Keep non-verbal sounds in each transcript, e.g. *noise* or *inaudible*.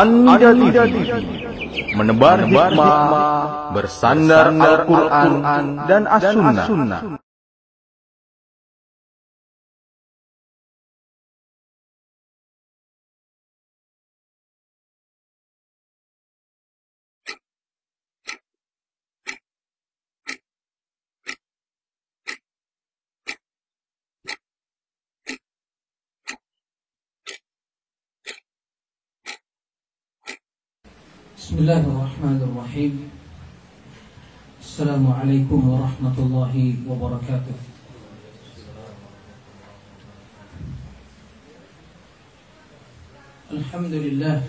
Anda TV menebar hikmah bersandar Al-Quran dan As-Sunnah. الله الرحمن الرحيم السلام عليكم ورحمة الله وبركاته الحمد لله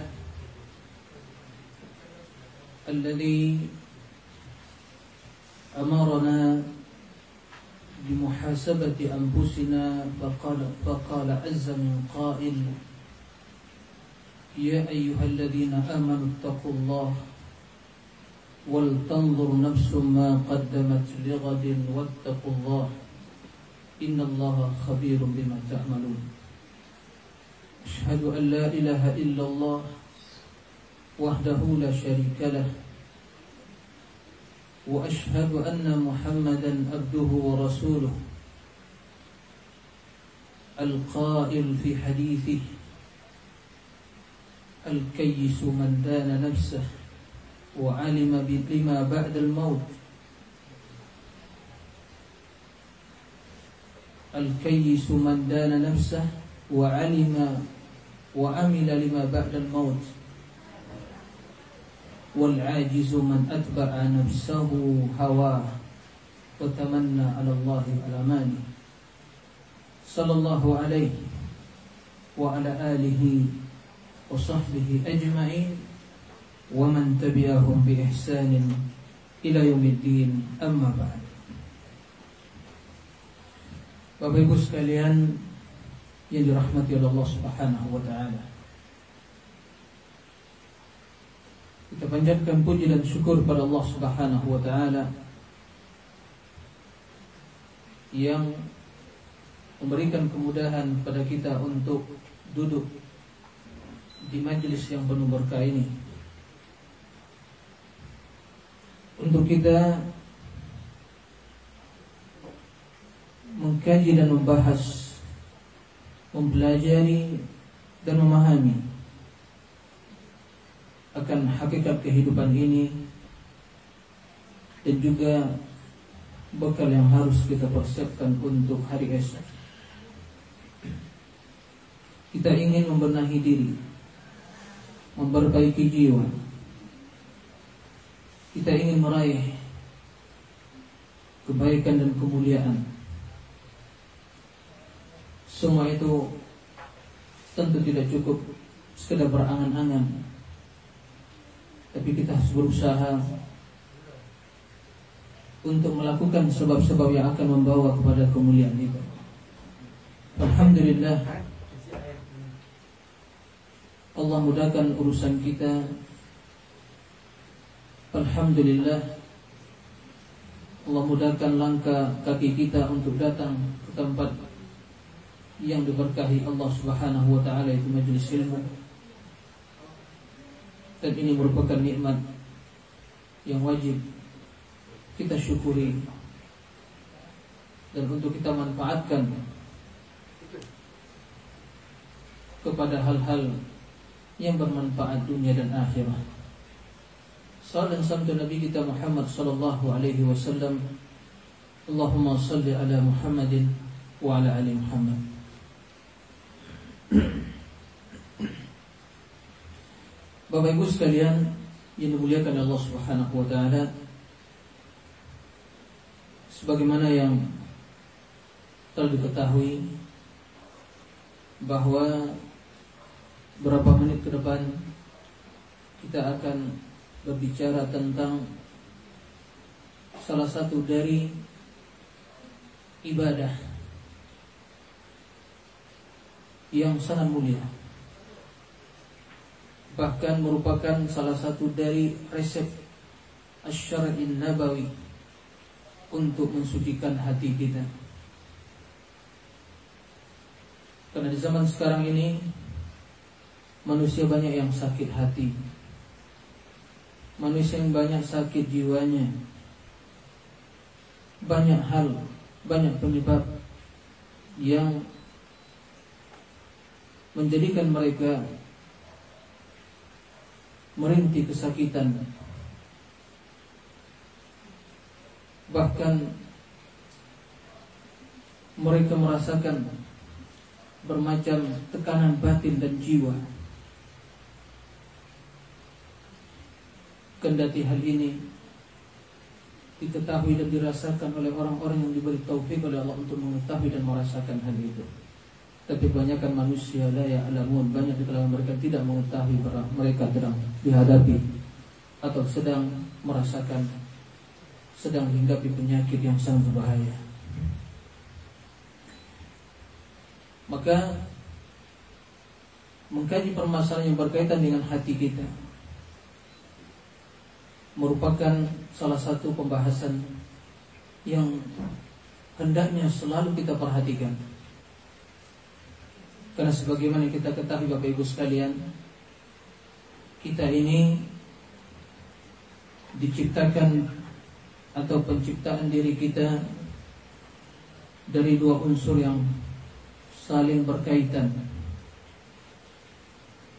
الذي أمرنا بمحاسبة أنفسنا فقال, فقال عز من قائل يا أيها الذين آمنوا اتقوا الله ولتنظر نفس ما قدمت لغد واتقوا الله إن الله خبير بما تعملون. أشهد أن لا إله إلا الله وحده لا شريك له وأشهد أن محمدا عبده ورسوله القائل في حديثه الكيس من دان نفسه وعلم بما بعد الموت. الكيس من دان نفسه وعلم وعمل لما بعد الموت. والعاجز من أتبع نفسه هواه وتمنى على الله الأماني. صلى الله عليه وعلى آله وصحبه أجمعين ومن تبعهم بإحسان إلى يوم الدين أما بعد Bapak Ibu sekalian yang dirahmati oleh Allah Subhanahu wa taala. Kita panjatkan puji dan syukur pada Allah Subhanahu wa taala yang memberikan kemudahan pada kita untuk duduk di majelis yang penuh berkah ini untuk kita mengkaji dan membahas mempelajari dan memahami akan hakikat kehidupan ini dan juga bekal yang harus kita persiapkan untuk hari esok. Kita ingin membenahi diri, memperbaiki jiwa. Kita ingin meraih kebaikan dan kemuliaan. Semua itu tentu tidak cukup sekedar berangan-angan. Tapi kita harus berusaha untuk melakukan sebab-sebab yang akan membawa kepada kemuliaan itu. Alhamdulillah Allah mudahkan urusan kita Alhamdulillah Allah mudahkan langkah kaki kita untuk datang ke tempat yang diberkahi Allah Subhanahu wa taala itu majelis ilmu. Dan ini merupakan nikmat yang wajib kita syukuri dan untuk kita manfaatkan kepada hal-hal yang bermanfaat dunia dan akhirat. Salam salam Nabi kita Muhammad sallallahu alaihi wasallam. Allahumma salli ala Muhammadin wa ala ali Muhammad. Bapak Ibu sekalian yang dimuliakan Allah Subhanahu wa taala sebagaimana yang telah diketahui bahwa berapa menit ke depan kita akan berbicara tentang salah satu dari ibadah yang sangat mulia. Bahkan merupakan salah satu dari resep asyara'in nabawi untuk mensucikan hati kita. Karena di zaman sekarang ini manusia banyak yang sakit hati. Manusia yang banyak sakit jiwanya. Banyak hal, banyak penyebab yang menjadikan mereka merintih kesakitan bahkan mereka merasakan bermacam tekanan batin dan jiwa kendati hal ini diketahui dan dirasakan oleh orang-orang yang diberi taufik oleh Allah untuk mengetahui dan merasakan hal itu tapi banyakkan manusia la ya'lamun banyak di kalangan mereka tidak mengetahui mereka sedang dihadapi atau sedang merasakan sedang menghinggapi penyakit yang sangat berbahaya. Maka mengkaji permasalahan yang berkaitan dengan hati kita merupakan salah satu pembahasan yang hendaknya selalu kita perhatikan. Karena sebagaimana kita ketahui Bapak Ibu sekalian Kita ini Diciptakan Atau penciptaan diri kita Dari dua unsur yang Saling berkaitan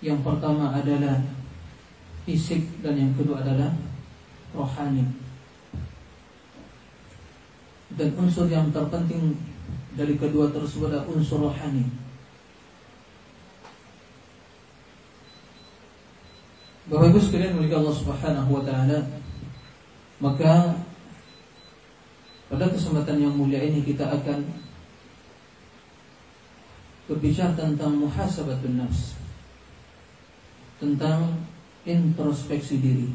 Yang pertama adalah Fisik dan yang kedua adalah Rohani Dan unsur yang terpenting Dari kedua tersebut adalah unsur rohani Bapak Ibu sekalian milik Allah Subhanahu wa taala, maka pada kesempatan yang mulia ini kita akan berbicara tentang muhasabatun nafs. Tentang introspeksi diri.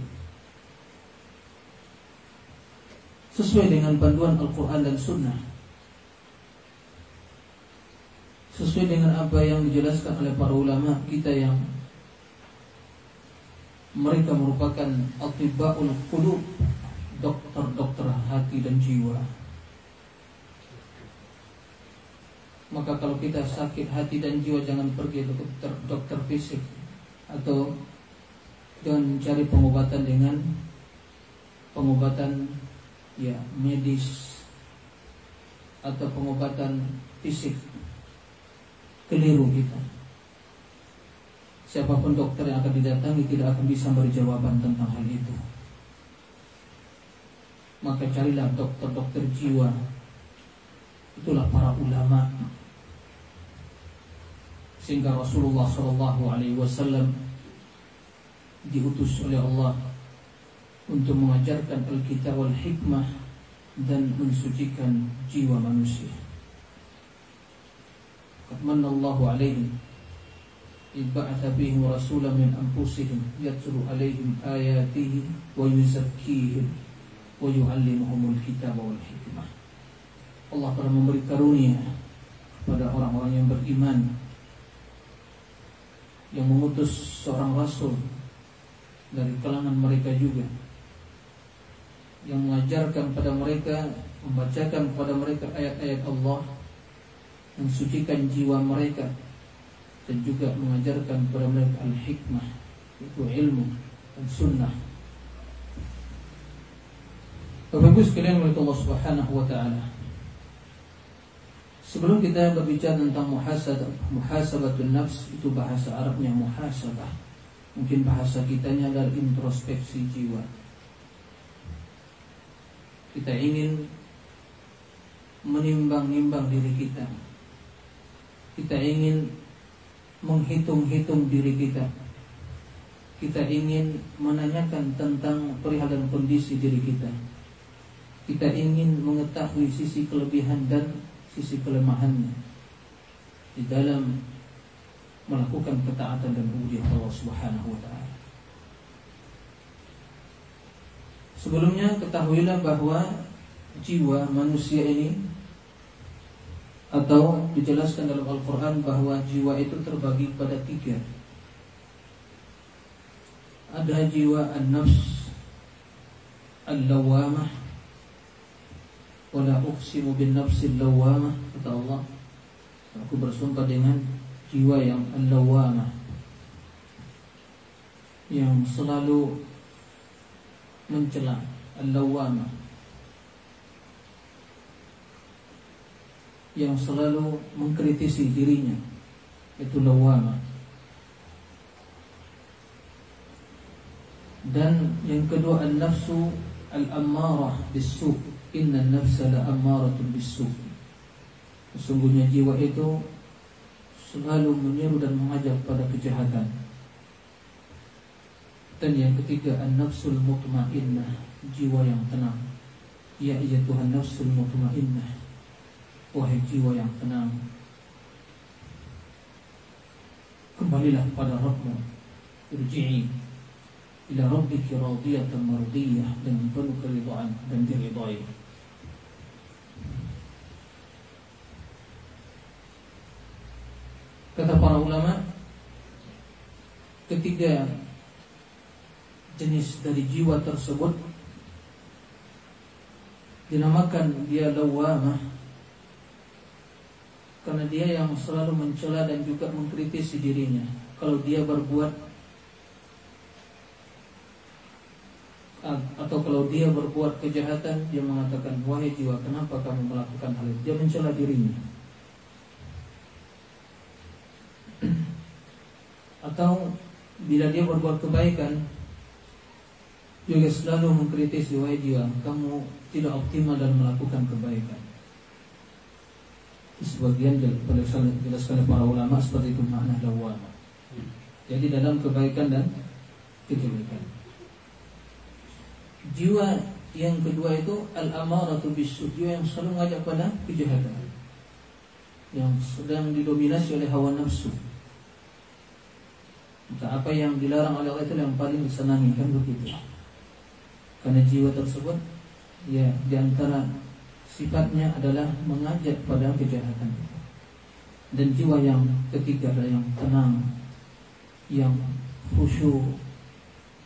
Sesuai dengan panduan Al-Quran dan Sunnah Sesuai dengan apa yang dijelaskan oleh para ulama kita yang mereka merupakan atibaul qulub, dokter-dokter hati dan jiwa. Maka kalau kita sakit hati dan jiwa jangan pergi ke dokter, dokter fisik atau jangan mencari pengobatan dengan pengobatan ya medis atau pengobatan fisik keliru kita Siapa pun dokter yang akan didatangi tidak akan bisa beri jawaban tentang hal itu. Maka carilah dokter-dokter jiwa. Itulah para ulama. Sehingga Rasulullah Shallallahu Alaihi Wasallam diutus oleh Allah untuk mengajarkan Alkitab wal hikmah dan mensucikan jiwa manusia. Qad Allahu alaihim ib'ath bihim rasulan min anfusihim yatlu alaihim ayatihi wa yuzakkihim wa yuallimuhumul kitaba wal hikmah. Allah telah memberi karunia kepada orang-orang yang beriman yang mengutus seorang rasul dari kalangan mereka juga yang mengajarkan pada mereka membacakan kepada mereka ayat-ayat Allah mensucikan jiwa mereka dan juga mengajarkan kepada mereka al-hikmah itu ilmu dan sunnah. Bapak Ibu sekalian oleh Allah Subhanahu wa taala. Sebelum kita berbicara tentang muhasabah, muhasabatun nafs itu bahasa Arabnya muhasabah. Mungkin bahasa kitanya adalah introspeksi jiwa. Kita ingin menimbang-nimbang diri kita. Kita ingin menghitung-hitung diri kita. Kita ingin menanyakan tentang perihal dan kondisi diri kita. Kita ingin mengetahui sisi kelebihan dan sisi kelemahannya di dalam melakukan ketaatan dan ujian Allah Subhanahu wa taala. Sebelumnya ketahuilah bahwa jiwa manusia ini atau dijelaskan dalam Al-Quran bahwa jiwa itu terbagi pada tiga. Ada jiwa an-nafs Al-lawamah Wala uqsimu bin nafsil lawamah Kata Allah. Aku bersumpah dengan jiwa yang al-lawamah yang selalu mencela al-lawwama. Yang selalu mengkritisi dirinya itu lawwama. Dan yang kedua an-nafsu al-ammarah bis-su inna an-nafsa la-ammaratun bis-su sesungguhnya jiwa itu selalu menyeru dan mengajak pada kejahatan dan yang ketiga an-nafsul mutmainnah, jiwa yang tenang. Ya iya Tuhan nafsul mutmainnah. Wahai jiwa yang tenang. Kembalilah kepada Rabbmu. Irji'i ila rabbiki radiyatan mardiyah dengan penuh keridhaan dan diridhai. Kata para ulama, ketiga jenis dari jiwa tersebut. Dinamakan dia lawamah karena dia yang selalu mencela dan juga mengkritisi dirinya. Kalau dia berbuat atau kalau dia berbuat kejahatan dia mengatakan wahai jiwa kenapa kamu melakukan hal itu dia mencela dirinya. Atau bila dia berbuat kebaikan juga selalu mengkritisi wahai kamu tidak optimal dalam melakukan kebaikan. Sebagian dijelaskan oleh para ulama seperti itu makna lawama. Jadi dalam kebaikan dan kejelekan. Jiwa yang kedua itu al-amaratu bisu, jiwa yang selalu mengajak pada kejahatan. Yang sedang didominasi oleh hawa nafsu. Maka apa yang dilarang oleh Allah itu yang paling disenangi kan begitu. Karena jiwa tersebut ya di antara sifatnya adalah mengajak pada kejahatan. Dan jiwa yang ketiga adalah yang tenang, yang khusyuk,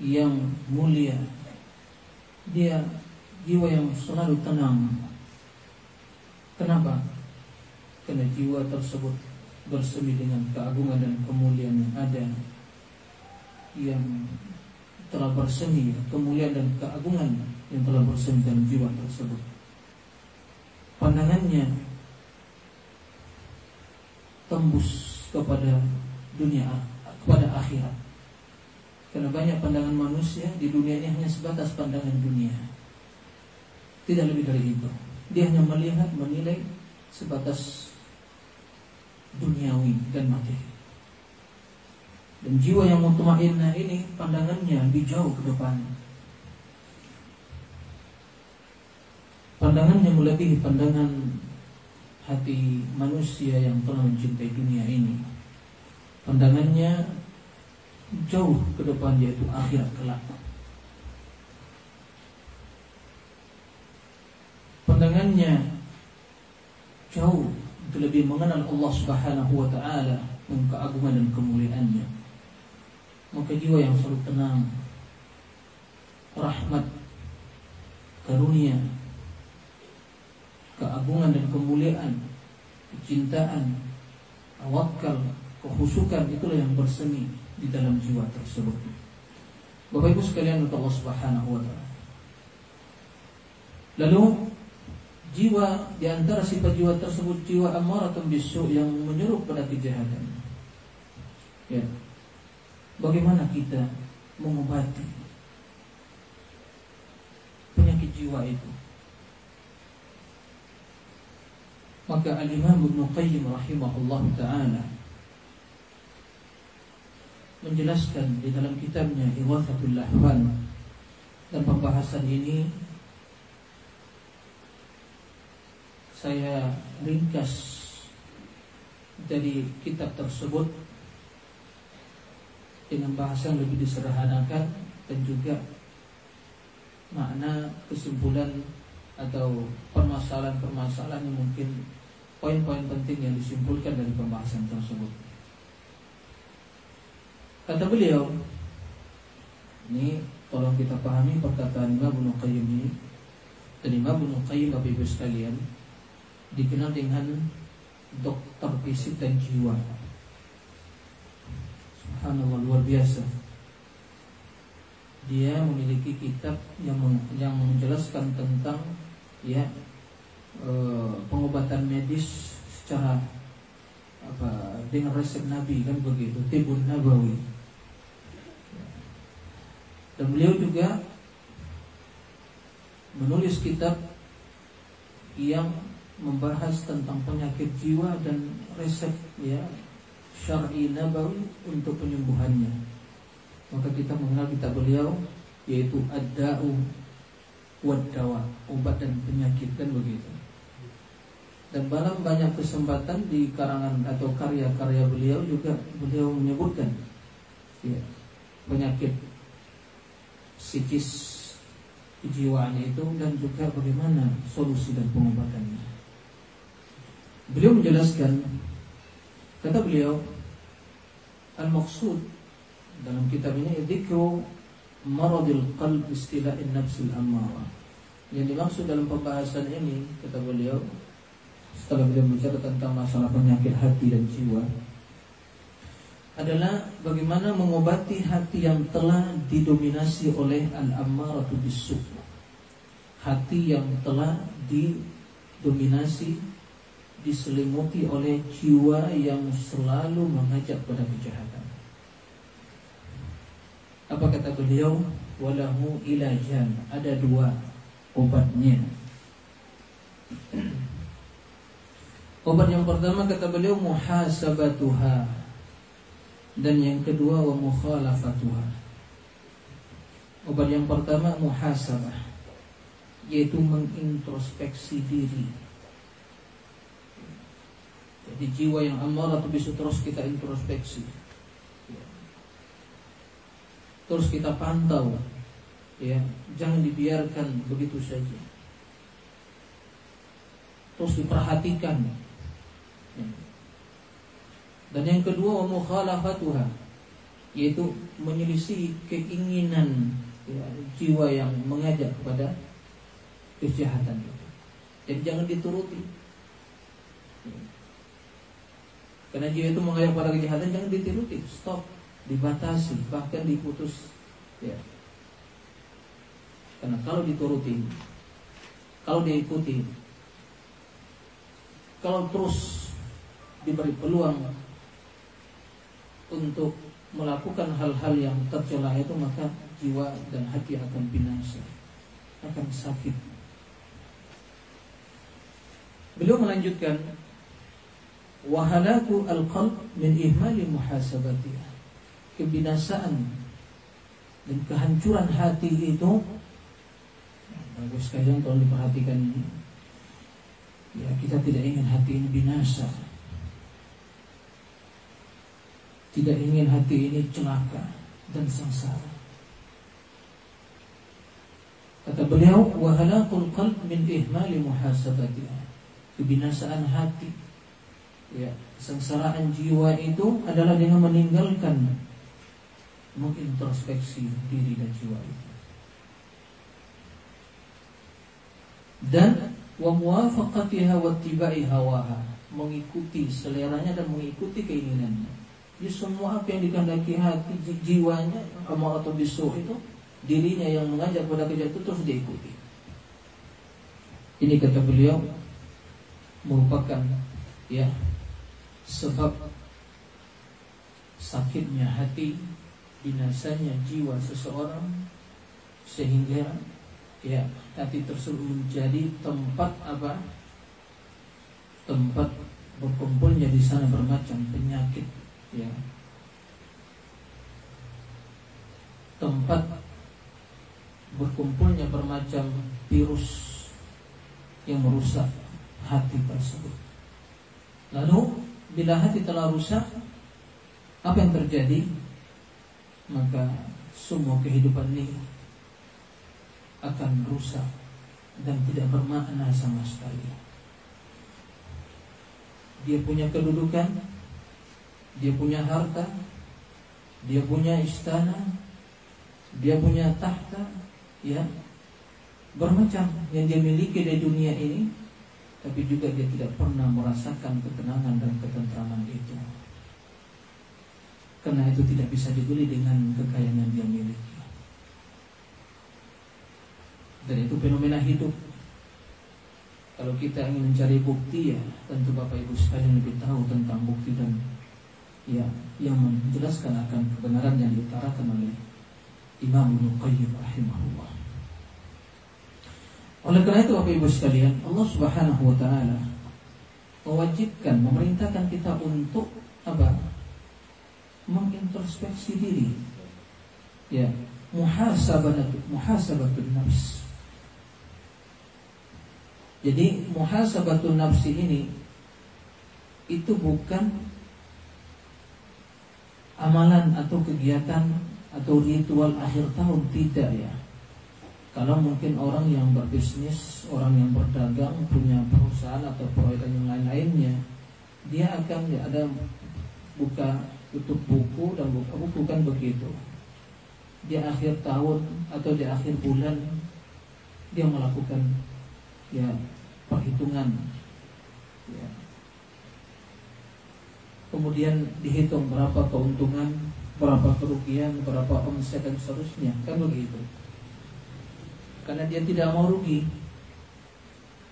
yang mulia. Dia jiwa yang selalu tenang. Kenapa? Karena jiwa tersebut bersemi dengan keagungan dan kemuliaan yang ada yang telah bersemi kemuliaan dan keagungan yang telah bersemi dalam jiwa tersebut. Pandangannya tembus kepada dunia kepada akhirat. Karena banyak pandangan manusia di dunia ini hanya sebatas pandangan dunia. Tidak lebih dari itu. Dia hanya melihat, menilai sebatas duniawi dan materi. Dan jiwa yang mutmainnah ini pandangannya lebih jauh ke depan. Pandangannya melebihi pandangan hati manusia yang telah mencintai dunia ini. Pandangannya jauh ke depan yaitu akhirat kelak. Pandangannya jauh untuk lebih mengenal Allah Subhanahu wa taala dan keagungan dan kemuliaannya maka jiwa yang selalu tenang rahmat karunia keagungan dan kemuliaan kecintaan tawakal kehusukan itulah yang bersemi di dalam jiwa tersebut. Bapak Ibu sekalian untuk Allah Subhanahu wa taala. Lalu jiwa di antara sifat jiwa tersebut jiwa amaratun bisu yang menyuruh pada kejahatan. Ya Bagaimana kita mengobati penyakit jiwa itu? Maka Al-Imam Ibn Qayyim rahimahullah ta'ala menjelaskan di dalam kitabnya Iwathatul Lahwan dan pembahasan ini saya ringkas dari kitab tersebut dengan bahasa yang lebih disederhanakan dan juga makna kesimpulan atau permasalahan-permasalahan yang mungkin poin-poin penting yang disimpulkan dari pembahasan tersebut. Kata beliau, ini tolong kita pahami perkataan Imam Ibnu Qayyim ini. Dan Imam Ibnu Qayyim Bapak Ibu sekalian dikenal dengan dokter fisik dan jiwa. Subhanallah luar biasa. dia memiliki kitab yang yang menjelaskan tentang ya e, pengobatan medis secara apa dengan resep Nabi kan begitu Tibun Nabawi dan beliau juga menulis kitab yang membahas tentang penyakit jiwa dan resep ya syar'i nabawi untuk penyembuhannya. Maka kita mengenal kitab beliau yaitu Ad-Da'u wad-Dawa, obat dan penyakit kan begitu. Dan dalam banyak kesempatan di karangan atau karya-karya beliau juga beliau menyebutkan ya, penyakit psikis kejiwaannya itu dan juga bagaimana solusi dan pengobatannya. Beliau menjelaskan kata beliau al-maqsud dalam kitab ini dzikru maradil qalb istila'in nafsil amarah. Yang dimaksud dalam pembahasan ini kata beliau setelah beliau bicara tentang masalah penyakit hati dan jiwa adalah bagaimana mengobati hati yang telah didominasi oleh al-ammaratu bisu. Hati yang telah didominasi diselimuti oleh jiwa yang selalu mengajak pada kejahatan. Apa kata beliau? Walahu ilajan. Ada dua obatnya. *clears throat* Obat yang pertama kata beliau muhasabatuha dan yang kedua wa mukhalafatuha. Obat yang pertama muhasabah yaitu mengintrospeksi diri. Jadi jiwa yang amarah itu bisa terus kita introspeksi. Terus kita pantau ya, jangan dibiarkan begitu saja. Terus diperhatikan. Ya dan yang kedua mukhalafatuha yaitu menyelisih keinginan ya, jiwa yang mengajak kepada kejahatan. Jadi jangan dituruti. Karena jiwa itu mengajak pada kejahatan jangan dituruti, stop, dibatasi, bahkan diputus. Ya. Karena kalau dituruti, kalau diikuti, kalau terus diberi peluang untuk melakukan hal-hal yang tercela itu maka jiwa dan hati akan binasa akan sakit beliau melanjutkan wahalaku al-qalb min ihmali muhasabatiha kebinasaan dan kehancuran hati itu. Bagus sekali kalau diperhatikan. Ini ya kita tidak ingin hati ini binasa. Tidak ingin hati ini celaka dan sengsara. Kata beliau, wahalakul qalb min ihmali muhasabatiha. Kebinasaan hati, ya, sengsaraan jiwa itu adalah dengan meninggalkan mengintrospeksi diri dan jiwa itu. Dan wa hawaha, mengikuti seleranya dan mengikuti keinginannya. Di semua apa yang dikehendaki hati jiwanya amal atau bisu itu dirinya yang mengajak pada kejahatan itu terus diikuti. Ini kata beliau merupakan ya sebab sakitnya hati, binasanya jiwa seseorang sehingga ya hati tersebut menjadi tempat apa? Tempat berkumpulnya di sana bermacam penyakit ya tempat berkumpulnya bermacam virus yang merusak hati tersebut. Lalu bila hati telah rusak, apa yang terjadi? Maka semua kehidupan ini akan rusak dan tidak bermakna sama sekali. Dia punya kedudukan, dia punya harta, dia punya istana, dia punya tahta, ya bermacam yang dia miliki di dunia ini, tapi juga dia tidak pernah merasakan ketenangan dan ketentraman itu. Karena itu tidak bisa dibeli dengan kekayaan yang dia miliki. Dan itu fenomena hidup. Kalau kita ingin mencari bukti ya tentu Bapak Ibu sekalian lebih tahu tentang bukti dan ya yang menjelaskan akan kebenaran yang diutarakan oleh Imam Ibnu rahimahullah. Oleh karena itu Bapak Ibu sekalian, Allah Subhanahu wa taala mewajibkan, memerintahkan kita untuk apa? Mengintrospeksi diri. Ya, muhasabatu muhasabatun nafs. Jadi muhasabatun nafsi ini itu bukan amalan atau kegiatan atau ritual akhir tahun tidak ya. Kalau mungkin orang yang berbisnis, orang yang berdagang, punya perusahaan atau proyek yang lain-lainnya, dia akan ya ada buka tutup buku dan buka buku kan begitu. Di akhir tahun atau di akhir bulan dia melakukan ya perhitungan ya. Kemudian dihitung berapa keuntungan, berapa kerugian, berapa omset dan seterusnya, kan begitu karena dia tidak mau rugi.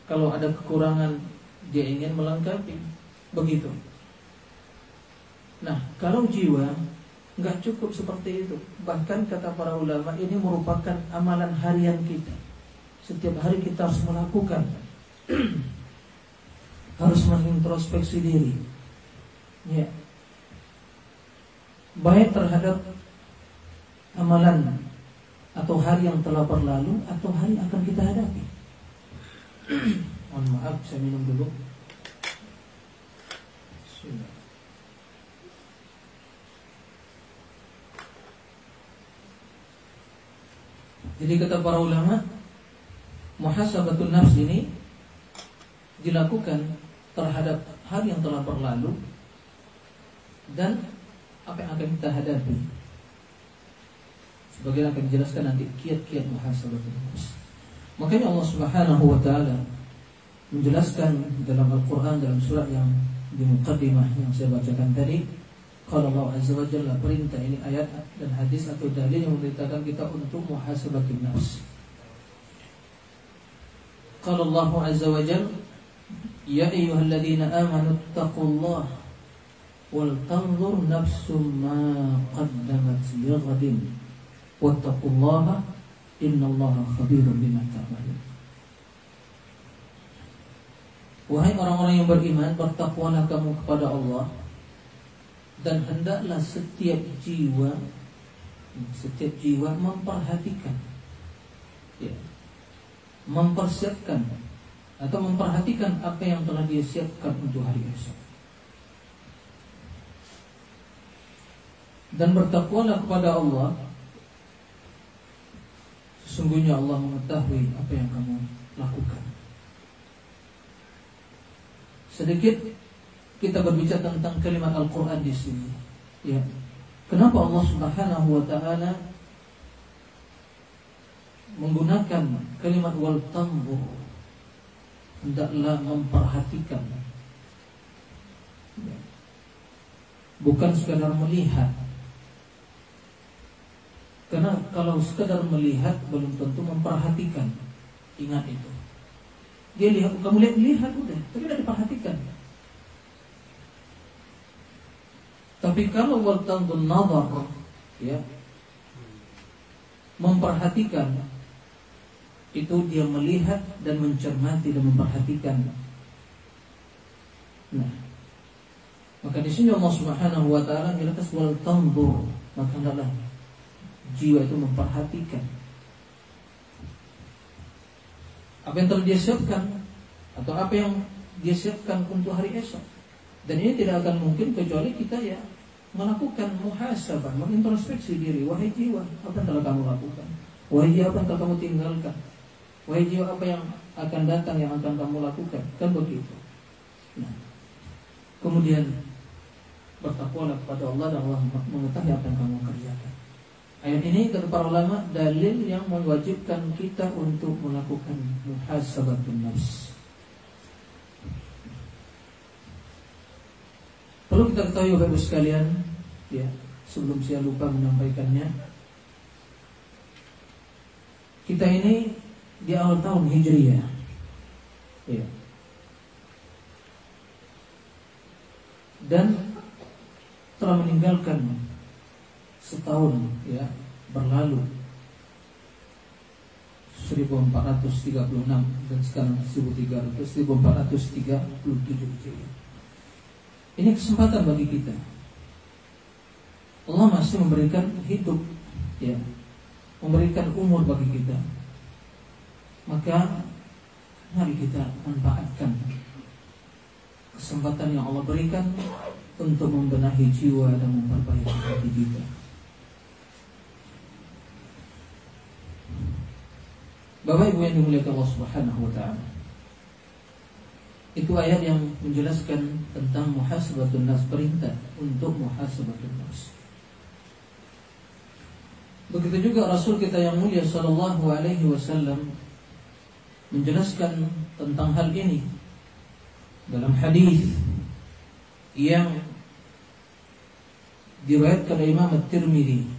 Kalau ada kekurangan, dia ingin melengkapi. Begitu. Nah, kalau jiwa nggak cukup seperti itu. Bahkan kata para ulama ini merupakan amalan harian kita. Setiap hari kita harus melakukan, *clears throat* harus mengintrospeksi diri. Ya. Baik terhadap amalan atau hari yang telah berlalu atau hari yang akan kita hadapi. *clears throat* Mohon maaf, saya minum dulu. Jadi kata para ulama, muhasabatun nafs ini dilakukan terhadap hari yang telah berlalu dan apa yang akan kita hadapi Sebagaimana akan dijelaskan nanti kiat-kiat muhasabatul nafs. Makanya Allah Subhanahu wa taala menjelaskan dalam Al-Qur'an dalam surat yang di muqaddimah yang saya bacakan tadi kalau Allah Azza wa Jalla perintah ini ayat dan hadis atau dalil yang memberitakan kita untuk muhasabatul nafs. Qala Allah Azza wa Jalla Ya ayyuhalladzina amanu taqullaha wal tanzur nafsum ma qaddamat lighadin Wattaqullaha innallaha khabirun bima ta'malun. Wahai orang-orang yang beriman, bertakwalah kamu kepada Allah dan hendaklah setiap jiwa setiap jiwa memperhatikan ya, mempersiapkan atau memperhatikan apa yang telah dia siapkan untuk hari esok. Dan bertakwalah kepada Allah Sesungguhnya Allah mengetahui apa yang kamu lakukan. Sedikit kita berbicara tentang kalimat Al-Quran di sini. Ya. Kenapa Allah Subhanahu wa taala menggunakan kalimat wal tambur hendaklah memperhatikan ya. bukan sekadar melihat karena kalau sekadar melihat belum tentu memperhatikan. Ingat itu. Dia lihat, kamu lihat lihat udah, tapi tidak diperhatikan. Tapi kalau wartangul nazar, ya, memperhatikan itu dia melihat dan mencermati dan memperhatikan. Nah, maka di sini Allah Subhanahu wa taala menyatakan wal tanzur, maka adalah jiwa itu memperhatikan apa yang telah dia siapkan atau apa yang dia siapkan untuk hari esok. Dan ini tidak akan mungkin kecuali kita ya melakukan muhasabah, mengintrospeksi diri. Wahai jiwa, apa yang telah kamu lakukan? Wahai jiwa, apa yang telah kamu tinggalkan? Wahai jiwa, apa yang akan datang yang akan kamu lakukan? Kan begitu. Nah, kemudian bertakwalah kepada Allah dan Allah mengetahui apa yang kamu kerjakan. Ayat ini kata para ulama dalil yang mewajibkan kita untuk melakukan muhasabatun nafs. Perlu kita ketahui Bapak Ibu sekalian, ya, sebelum saya lupa menyampaikannya. Kita ini di awal tahun Hijriah. Ya. Dan telah meninggalkan setahun ya berlalu 1436 dan sekarang 1300 1437 Ini kesempatan bagi kita. Allah masih memberikan hidup ya, memberikan umur bagi kita. Maka mari kita manfaatkan kesempatan yang Allah berikan untuk membenahi jiwa dan memperbaiki hati kita. Bapak Ibu yang dimuliakan Allah Subhanahu wa taala. Itu ayat yang menjelaskan tentang muhasabatun nas perintah untuk muhasabatun nas. Begitu juga Rasul kita yang mulia sallallahu alaihi wasallam menjelaskan tentang hal ini dalam hadis yang diriwayatkan oleh Imam At-Tirmidzi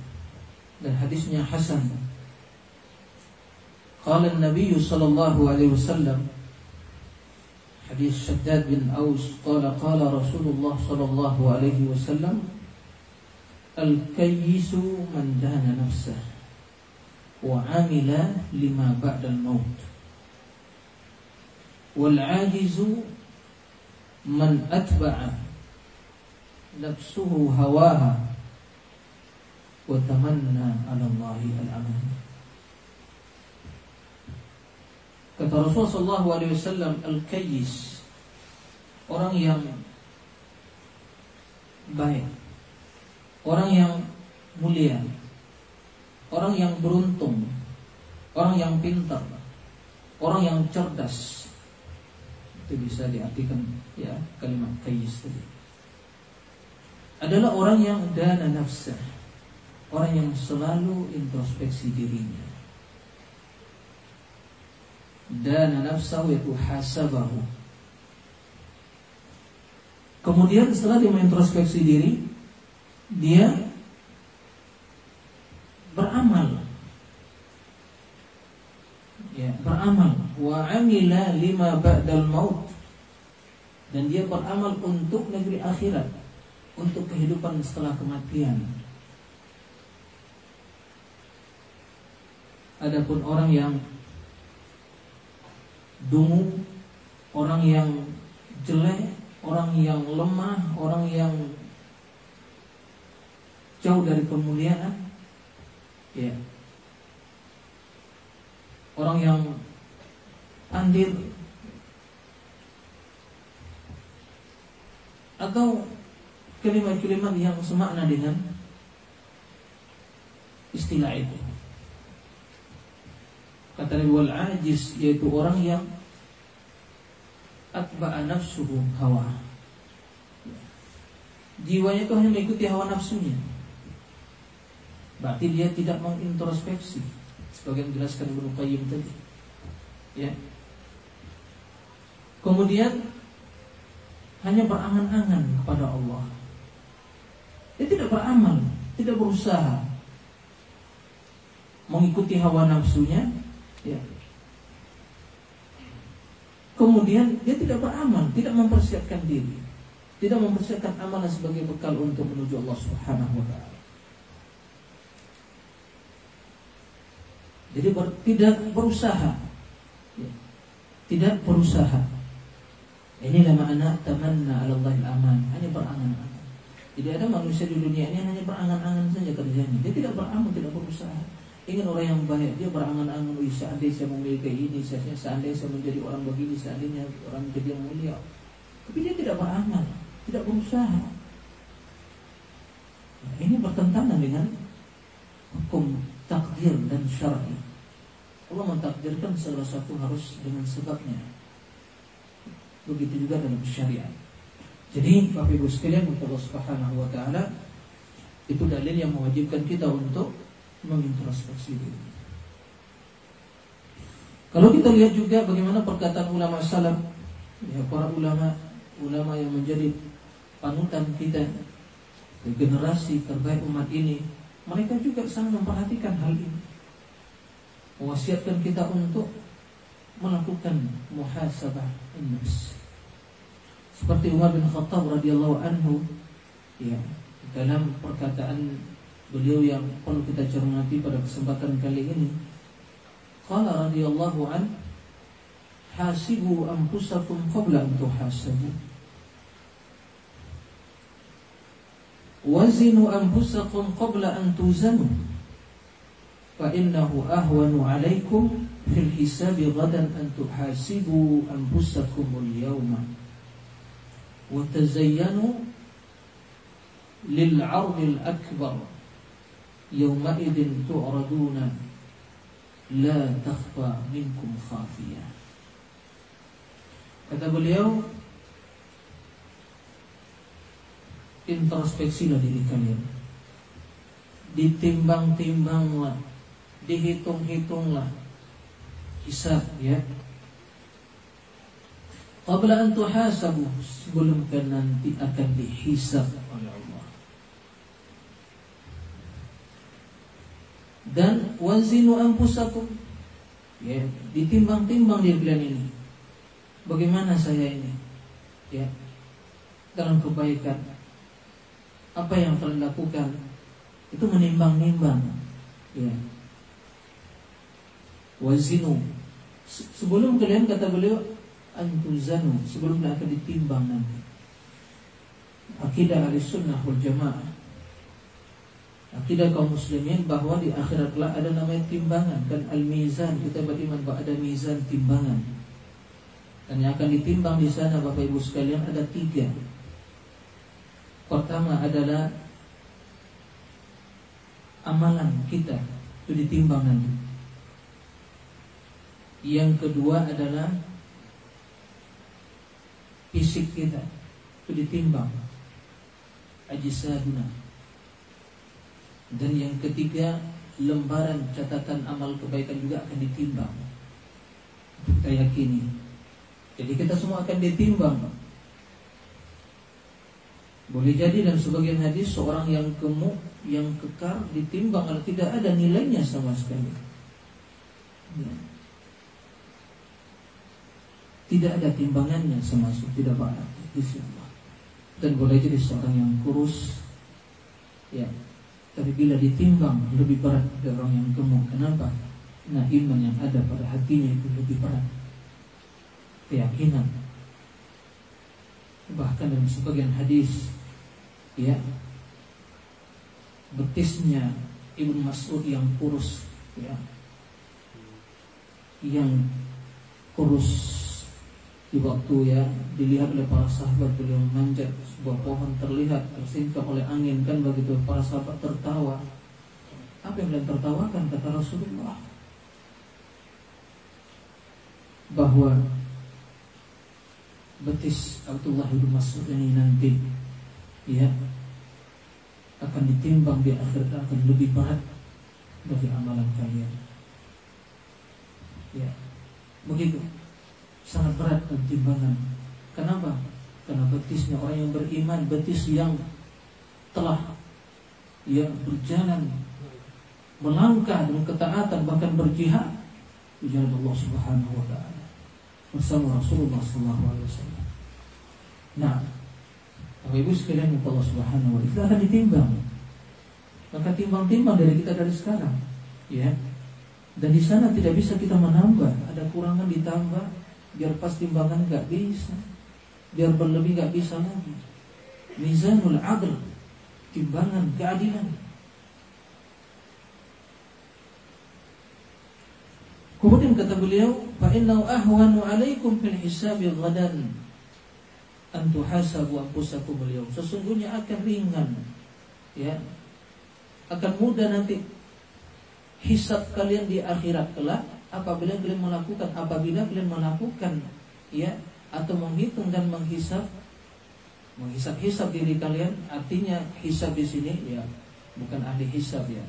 dan hadisnya hasan. Qala Nabi sallallahu alaihi wasallam hadis Shaddad bin Aus qala qala Rasulullah sallallahu alaihi wasallam Al-kayyisu man dana nafsah wa amila lima ba'da al-maut wal ajizu man atba'a nafsuhu hawaha wa tamanna 'ala Allahi al-aman Kata Rasulullah wasallam al-kayyis orang yang baik orang yang mulia, orang yang beruntung, orang yang pintar, orang yang cerdas. Itu bisa diartikan ya kalimat kayis tadi. Adalah orang yang dana nafsah, orang yang selalu introspeksi dirinya. Dana nafsah yaitu hasabahu. Kemudian setelah dia mengintrospeksi diri, dia beramal. Ya beramal. Wa amila lima ba'dal maut. Dan dia beramal untuk negeri akhirat untuk kehidupan setelah kematian. Adapun orang yang dungu orang yang jelek orang yang lemah orang yang jauh dari kemuliaan. Ya. Orang yang andir. Atau kalimat-kalimat yang semakna dengan istilah itu kata Nabi wal ajiz yaitu orang yang atba'a nafsuhu hawa. Jiwanya itu hanya mengikuti hawa nafsunya. Berarti dia tidak mengintrospeksi. Sebagai menjelaskan Ibnu Qayyim tadi. Ya. Kemudian Hanya berangan-angan kepada Allah. Dia tidak beramal Tidak berusaha Mengikuti hawa nafsunya Ya. Kemudian dia tidak beramal, tidak mempersiapkan diri, tidak mempersiapkan amalan sebagai bekal untuk menuju Allah Subhanahu wa taala. Jadi ber, tidak berusaha. Ya. Tidak berusaha. Inilah makna tamanna ala Allahil aman. Hanya berangan-angan. Jadi ada manusia di dunia ini hanya berangan-angan saja kerjanya. Dia tidak beramal, tidak berusaha Ingin orang yang baik, dia berangan-angan seandainya saya memiliki ini Seandainya saya menjadi orang begini Seandainya orang menjadi yang mulia Tapi dia tidak beramal Tidak berusaha nah, Ini bertentangan dengan Hukum takdir dan syar'i. Allah mentakdirkan segala sesuatu harus dengan sebabnya. Begitu juga dalam syariat. Jadi Bapak Ibu sekalian Allah Subhanahu wa taala itu dalil yang mewajibkan kita untuk mengintrospeksi diri. Kalau kita lihat juga bagaimana perkataan ulama salaf, ya para ulama ulama yang menjadi panutan kita generasi terbaik umat ini mereka juga sangat memperhatikan hal ini. Mewasiatkan kita untuk melakukan muhasabah nafs. Seperti Umar bin Khattab radhiyallahu anhu ya dalam perkataan beliau yang perlu kita cermati pada kesempatan kali ini. Qala radhiyallahu an hasibu anfusakum qabla an tuhasabu. Wazinu anfusakum qabla an tuzanu. Fa innahu ahwanu alaikum fil hisabi ghadan an tuhasibu anfusakum al-yawma. Wa tazayyanu lil 'ardil akbar yawma'idin tu'raduna la takhfa minkum khafiyah kata beliau introspeksilah diri kalian. Ditimbang-timbanglah, dihitung-hitunglah. Hisab ya. Qabla an tuhasabu sebelum kan nanti akan dihisab oleh Allah. Dan wazinu anfusakum. Ya, ditimbang-timbang di bulan ini. Bagaimana saya ini? Ya. Dalam kebaikan. Apa yang telah dilakukan? Itu menimbang-nimbang. Ya. Wazinu sebelum kalian kata beliau antuzanu sebelum akan ditimbang nanti. Akidah ahli sunnah wal jamaah akidah kaum muslimin bahwa di akhirat kelak ada namanya timbangan dan al mizan kita beriman bahwa ada mizan timbangan dan yang akan ditimbang di sana bapak ibu sekalian ada tiga Pertama adalah amalan kita itu ditimbang nanti. Yang kedua adalah fisik kita itu ditimbang. Ajisaduna. Dan yang ketiga lembaran catatan amal kebaikan juga akan ditimbang. Kita yakini. Jadi kita semua akan ditimbang boleh jadi dan sebagian hadis seorang yang gemuk, yang kekar ditimbang kalau tidak ada nilainya sama sekali. Ya. Tidak ada timbangannya sama sekali, tidak ada. Dan boleh jadi seorang yang kurus, ya. Tapi bila ditimbang lebih berat dari orang yang gemuk, kenapa? Nah iman yang ada pada hatinya itu lebih berat. Keyakinan. Bahkan dalam sebagian hadis ya betisnya Ibnu Mas'ud yang kurus ya yang kurus di waktu ya dilihat oleh para sahabat beliau memanjat sebuah pohon terlihat tersingkap oleh angin kan begitu para sahabat tertawa apa yang tertawakan kata Rasulullah bahwa betis Abdullah bin Mas'ud ini nanti ya akan ditimbang di akhirat akan lebih berat dari amalan kalian. Ya, begitu. Sangat berat dan timbangan. Kenapa? Karena betisnya orang yang beriman, betis yang telah yang berjalan melangkah dengan ketaatan bahkan berjihad di jalan Allah Subhanahu wa taala bersama Rasulullah sallallahu alaihi wasallam. Nah, Bapak Ibu sekalian Allah Subhanahu wa taala akan ditimbang. Maka timbang-timbang dari kita dari sekarang, ya. Dan di sana tidak bisa kita menambah, ada kurangan ditambah, biar pas timbangan nggak bisa, biar berlebih nggak bisa lagi. Mizanul adl, timbangan keadilan. Kemudian kata beliau, fa innahu ahwanu alaikum fil hisabi ghadan antuhasabu anfusakum beliau sesungguhnya akan ringan ya akan mudah nanti hisab kalian di akhirat kelak apabila kalian melakukan apabila kalian melakukan ya atau menghitung dan menghisap menghisap-hisap diri kalian artinya hisab di sini ya bukan ahli hisab ya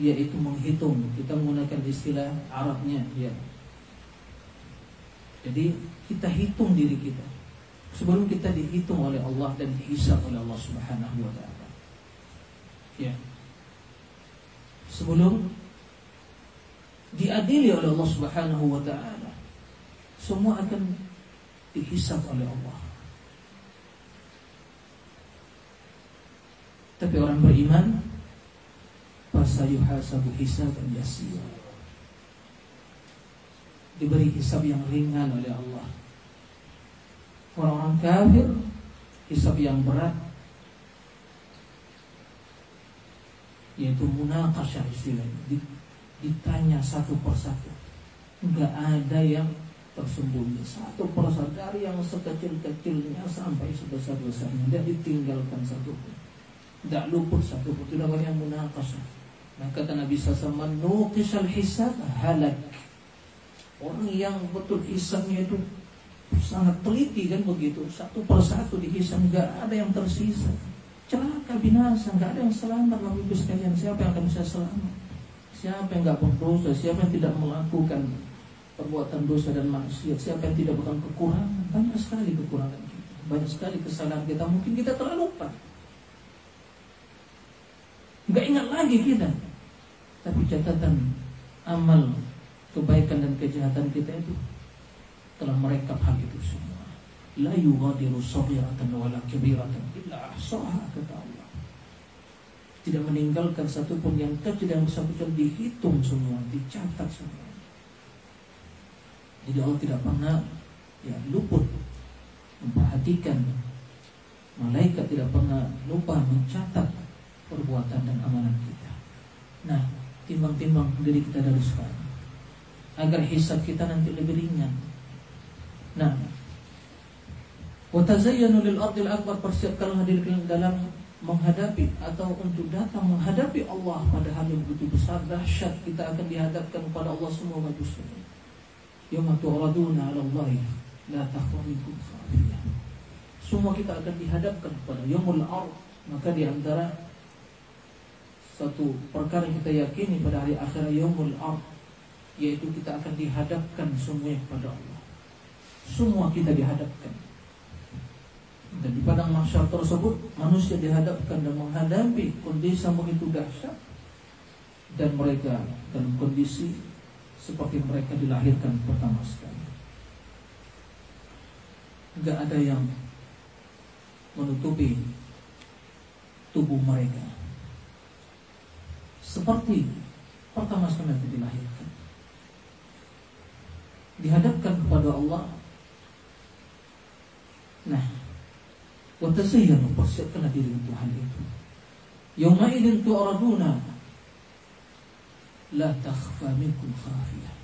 yaitu menghitung kita menggunakan istilah Arabnya ya jadi kita hitung diri kita sebelum kita dihitung oleh Allah dan dihisab oleh Allah Subhanahu wa taala. Ya. Sebelum diadili oleh Allah Subhanahu wa taala. Semua akan dihisab oleh Allah. Tapi orang beriman fasayuhasabu hisaban yasira. Diberi hisab yang ringan oleh Allah. Orang-orang kafir hisab yang berat yaitu munakasyah istilahnya ditanya satu persatu. Nggak ada yang tersembunyi. Satu persatu dari yang sekecil-kecilnya sampai sebesar-besarnya. Tidak ditinggalkan satu pun. Tidak luput satu pun. Itu namanya munakasyah nah kata Nabi SAW menukisal hisab halak. Orang yang betul hisabnya itu sangat teliti kan begitu. Satu persatu dihisab nggak ada yang tersisa celaka binasa nggak ada yang selamat Bapak Ibu sekalian. Siapa yang akan bisa selamat? Siapa yang nggak berdosa siapa yang tidak melakukan perbuatan dosa dan maksiat? Siapa yang tidak bukan kekurangan? Banyak sekali kekurangan kita. Banyak sekali kesalahan kita. Mungkin kita telah lupa. Nggak ingat lagi kita. Tapi catatan amal kebaikan dan kejahatan kita itu telah merekap hal itu semua la yughadiru saghiratan wala kabiratan illa ahsaha kata Allah. Tidak meninggalkan satu pun yang kecil dan besar kecuali dihitung semua, dicatat semua. Jadi Allah tidak pernah ya luput memperhatikan malaikat tidak pernah lupa mencatat perbuatan dan amalan kita. Nah, timbang-timbang diri kita dari sekarang agar hisab kita nanti lebih ringan. Nah, Watazayyanu lil ardil akbar persiapkanlah diri kalian dalam menghadapi atau untuk datang menghadapi Allah pada hari yang begitu besar dahsyat kita akan dihadapkan kepada Allah semua manusia. Yauma tu'raduna 'ala Allah la takhfa minkum. Semua kita akan dihadapkan kepada yaumul ard. Maka di antara satu perkara yang kita yakini pada hari akhir yaumul ard yaitu kita akan dihadapkan semuanya kepada Allah. Semua kita dihadapkan dan di padang mahsyar tersebut manusia dihadapkan dan menghadapi kondisi yang begitu dahsyat dan mereka dalam kondisi seperti mereka dilahirkan pertama sekali. Enggak ada yang menutupi tubuh mereka. Seperti pertama sekali dilahirkan. Dihadapkan kepada Allah. Nah, Watazayyanu persiapkanlah diri untuk hal itu. Yawmaidin tu'raduna la takhfa minkum khafiyah.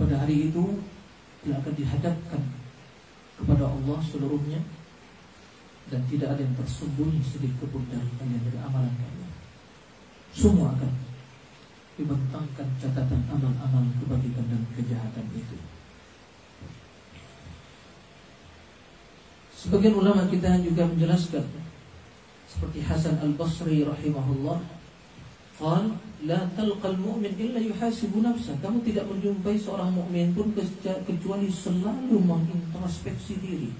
Pada hari itu tidak akan dihadapkan kepada Allah seluruhnya dan tidak ada yang tersembunyi sedikit pun dari kalian dari amalan kalian. Semua akan dibentangkan catatan amal-amal kebajikan dan kejahatan itu. Sebagian ulama kita juga menjelaskan seperti Hasan Al-Basri rahimahullah Qal la talqal mu'min illa yuhasibu nafsa. Kamu tidak menjumpai seorang mukmin pun kecuali selalu mengintrospeksi diri.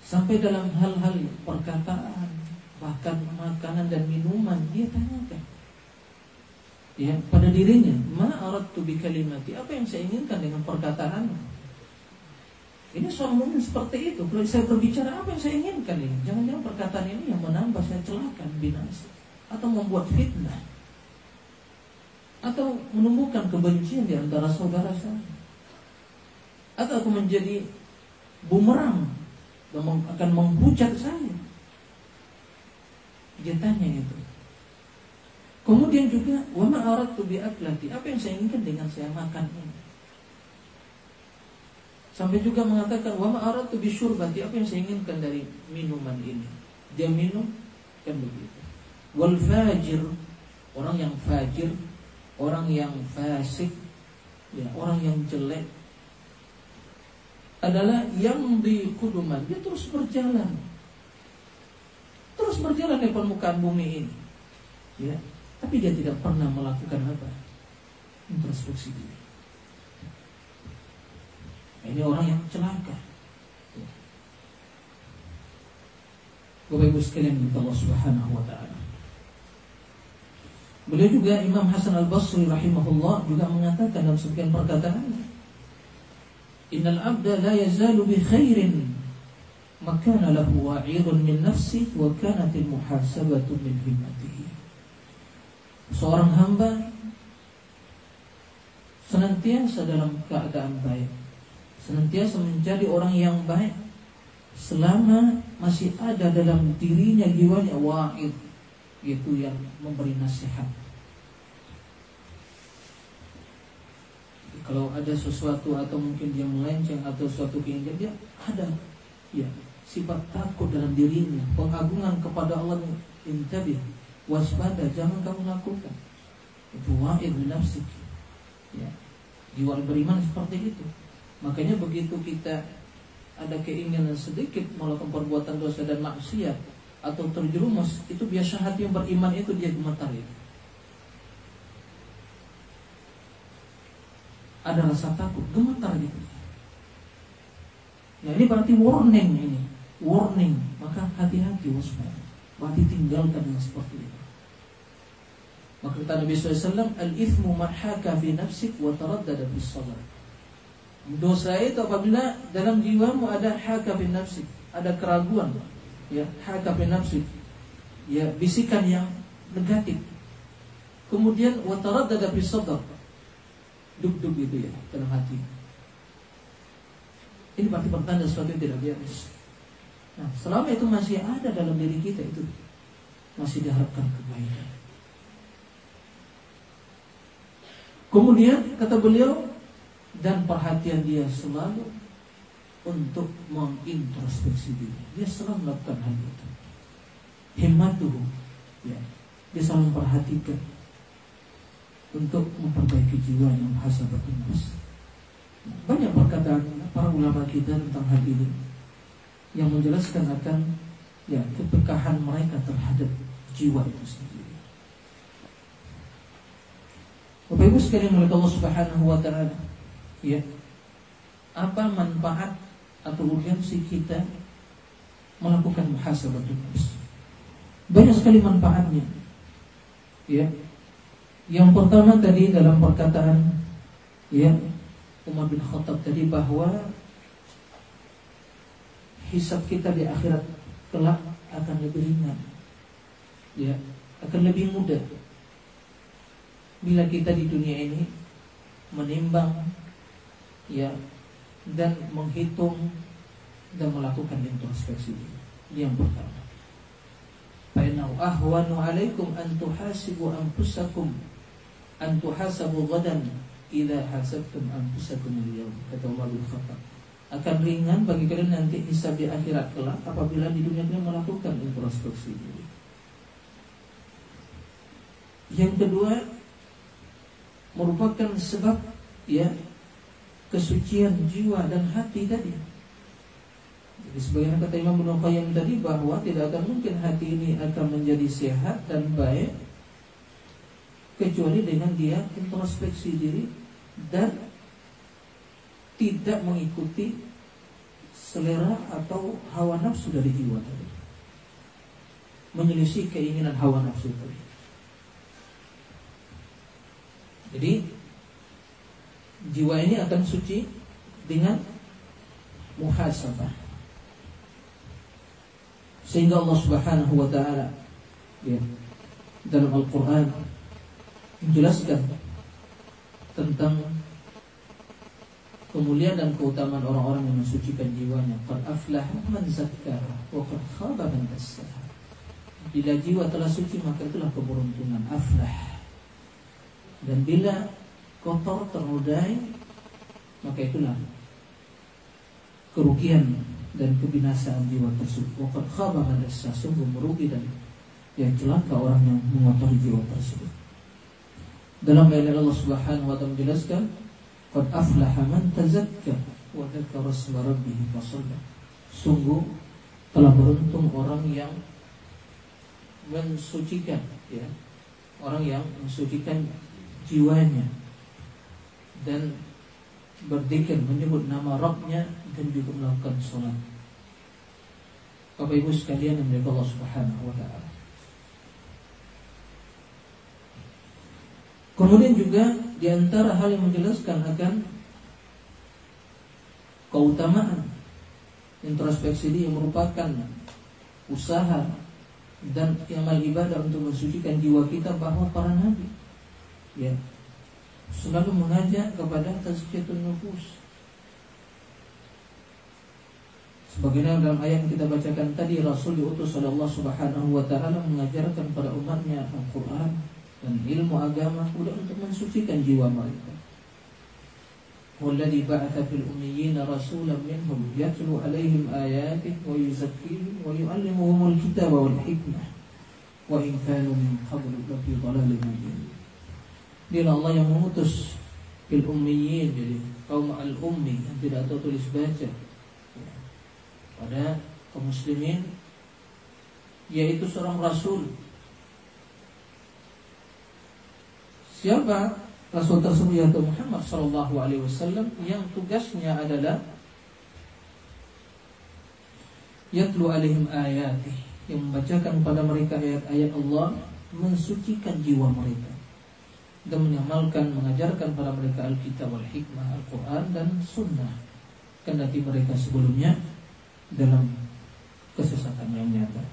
Sampai dalam hal-hal perkataan, bahkan makanan dan minuman dia tanyakan. Ya, pada dirinya, ma aradtu bi kalimati? Apa yang saya inginkan dengan perkataan? Ini mukmin seperti itu. Kalau saya berbicara apa yang saya inginkan ini? Jangan-jangan perkataan ini yang menambah saya celaka, binasa, atau membuat fitnah, atau menumbuhkan kebencian di antara saudara saya, atau akan menjadi bumerang dan akan menghujat saya. Dia tanya itu. Kemudian juga, wa ma'aradtu bi'aklati. Apa yang saya inginkan dengan saya makan ini? Sampai juga mengatakan wa ma'aratu bisyurbati apa yang saya inginkan dari minuman ini. Dia minum kan begitu. Wal fajir orang yang fajir, orang yang fasik, ya, orang yang jelek adalah yang di kuduman dia terus berjalan. Terus berjalan di permukaan bumi ini. Ya, tapi dia tidak pernah melakukan apa? Introspeksi diri. Ini orang yang celaka. Bapak Ibu sekalian minta Allah Subhanahu wa taala. Beliau juga Imam Hasan Al Basri rahimahullah juga mengatakan dalam sebagian perkataan Innal abda la yazalu bi khairin makana lahu wa'idun min nafsi wa kanatil muhasabatu min himmatihi Seorang hamba senantiasa dalam keadaan baik senantiasa menjadi orang yang baik selama masih ada dalam dirinya jiwanya wa'id itu yang memberi nasihat. Kalau ada sesuatu atau mungkin dia melenceng atau suatu keinginan dia ada ya sifat takut dalam dirinya, pengagungan kepada Allah intabih, waspada jangan kamu lakukan. Itu wa'id nafsik. Ya. Jiwa beriman seperti itu. Makanya begitu kita ada keinginan sedikit melakukan perbuatan dosa dan maksiat, atau terjerumus itu biasa hati yang beriman itu dia gemetar ya. Ada rasa takut, gemetar gitu. Nah ini berarti warning ini, warning. Maka hati-hati waspada. Berarti tinggalkan yang seperti itu. Maka kata Nabi SAW, Al-ithmu marhaka fi nafsik wa taraddada fi salat. Dosa itu apabila dalam jiwamu ada haka fi nafsik, ada keraguan, ya haka nafsi ya bisikan yang negatif. Kemudian wataraddada fi sadr. Duk-duk gitu ya dalam hati. Ini berarti pertanda sesuatu yang tidak beres nah selama itu masih ada dalam diri kita itu masih diharapkan kebaikan. Kemudian kata beliau dan perhatian dia selalu untuk mengintrospeksi diri. Dia selalu melakukan hal itu. Himmatuhu, ya, dia selalu memperhatikan untuk memperbaiki jiwa yang muhasabah nafs. Banyak perkataan para ulama kita tentang hal ini yang menjelaskan akan ya kepekahan mereka terhadap jiwa itu sendiri. Bapak Ibu sekalian oleh Allah Subhanahu wa taala, ya. Apa manfaat atau urgensi kita melakukan muhasabah nafs. Banyak sekali manfaatnya. Ya. Yang pertama tadi dalam perkataan ya Umar bin Khattab tadi bahwa hisab kita di akhirat kelak akan lebih ringan. Ya, akan lebih mudah. Bila kita di dunia ini menimbang ya dan menghitung dan melakukan introspeksi yang pertama. Fainau ahwanu alaikum an tuhasibu anfusakum an tuhasabu ghadan idza hasabtum anfusakum al-yawm kata Allah bin Khattab. Akan ringan bagi kalian nanti hisab di akhirat kelak apabila di dunia kalian melakukan introspeksi diri. Yang kedua merupakan sebab ya kesucian jiwa dan hati tadi. Jadi sebagian kata Imam Ibnu Qayyim tadi bahwa tidak akan mungkin hati ini akan menjadi sehat dan baik kecuali dengan dia introspeksi diri dan tidak mengikuti selera atau hawa nafsu dari jiwa tadi. Menyelisih keinginan hawa nafsu tadi. Jadi jiwa ini akan suci dengan muhasabah. Sehingga Allah Subhanahu wa taala ya, dalam Al-Qur'an menjelaskan tentang kemuliaan dan keutamaan orang-orang yang mensucikan jiwanya. Qad aflah man zakkaha wa qad man dassaha. Bila jiwa telah suci maka itulah keberuntungan aflah. Dan bila kotor ternodai maka itulah kerugian dan kebinasaan jiwa tersebut. Waqad khaba man sungguh merugi dan yang celaka orang yang mengotori jiwa tersebut. Dalam ayat Allah Subhanahu wa taala menjelaskan, "Qad aflaha man tazakka wa dzakara isma rabbih fasalla." Sungguh telah beruntung orang yang mensucikan ya, orang yang mensucikan jiwanya dan berzikir menyebut nama Rabbnya dan juga melakukan sholat. Bapak Ibu sekalian yang Allah Subhanahu wa taala. Kemudian juga di antara hal yang menjelaskan akan keutamaan introspeksi ini yang merupakan usaha dan amal ibadah untuk mensucikan jiwa kita bahwa para nabi ya selalu mengajak kepada tazkiyatun nufus Sebagaimana dalam ayat yang kita bacakan tadi Rasul diutus oleh Allah Subhanahu wa taala mengajarkan pada umatnya Al-Qur'an dan ilmu agama kemudian untuk mensucikan jiwa mereka. Walladhi ba'atha fil ummiyina rasulan minhum yatlu 'alaihim ayatihi wa yuzakkihim wa yu'allimuhumul kitaba wal hikmah wa in kanu min qablu lafi dhalalin mubin. Dia Allah yang mengutus fil ummiyin jadi kaum al-ummi yang tidak tahu tulis baca pada kaum muslimin yaitu seorang rasul. Siapa rasul tersebut yaitu Muhammad sallallahu alaihi wasallam yang tugasnya adalah yatlu alaihim ayati yang membacakan pada mereka ayat-ayat Allah mensucikan jiwa mereka dan menyamalkan mengajarkan pada mereka Alkitab wal hikmah Al-Quran dan Sunnah kendati mereka sebelumnya dalam kesesatan yang nyata.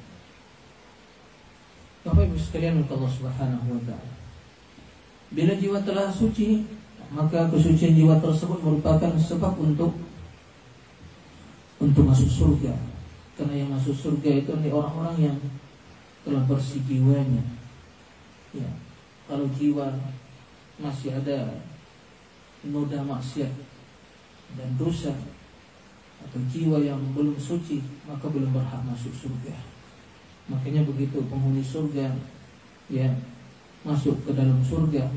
Bapak Ibu sekalian Allah Subhanahu wa taala. Bila jiwa telah suci, maka kesucian jiwa tersebut merupakan sebab untuk untuk masuk surga. Karena yang masuk surga itu orang-orang yang telah bersih jiwanya. Ya, kalau jiwa masih ada noda maksiat dan dosa atau jiwa yang belum suci maka belum berhak masuk surga. Makanya begitu penghuni surga ya masuk ke dalam surga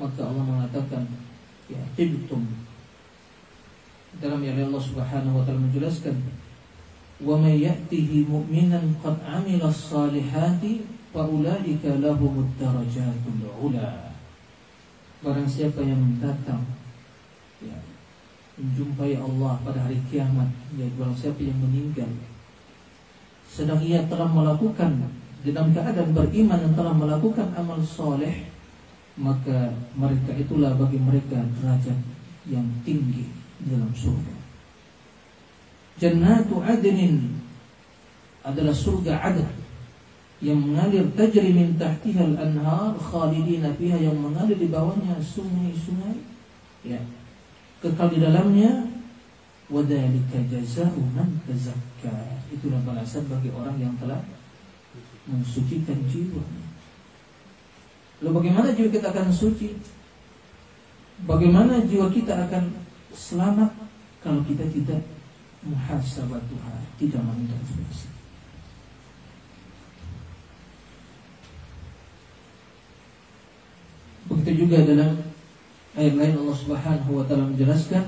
maka Allah mengatakan ya tibtum dalam yang Allah Subhanahu wa taala menjelaskan wa may ya'tihi mu'minan qad 'amila salihati fa ulaika lahumud darajatul 'ula barang siapa yang datang ya menjumpai Allah pada hari kiamat yaitu barang siapa yang meninggal sedang ia telah melakukan dalam keadaan beriman dan telah melakukan amal soleh maka mereka itulah bagi mereka derajat yang tinggi dalam surga. Jannatu adnin adalah surga adn yang mengalir tajri min tahtiha al-anhar khalidina fiha yang mengalir di bawahnya sungai-sungai ya kekal di dalamnya. Wadzalika jazaa'u man tazakka. Itulah balasan bagi orang yang telah mensucikan jiwa. Lalu bagaimana jiwa kita akan suci? Bagaimana jiwa kita akan selamat kalau kita tidak muhasabah Tuhan tidak mengintrospeksi begitu juga dalam Ayat lain Allah Subhanahu wa taala menjelaskan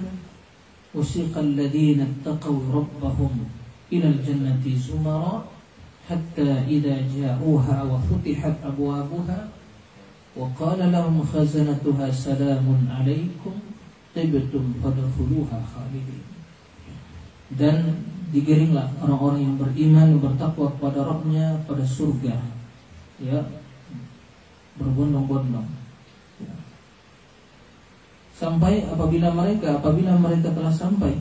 Usiqal ladzina taqaw rabbahum ila al-jannati zumara hatta idza ja'uha wa futihat abwabuha wa qala lahum khazanatuha salamun alaikum tibtum fadkhuluha khalidin. Dan digiringlah orang-orang yang beriman yang bertakwa kepada Rabbnya pada surga. Ya berbondong-bondong sampai apabila mereka apabila mereka telah sampai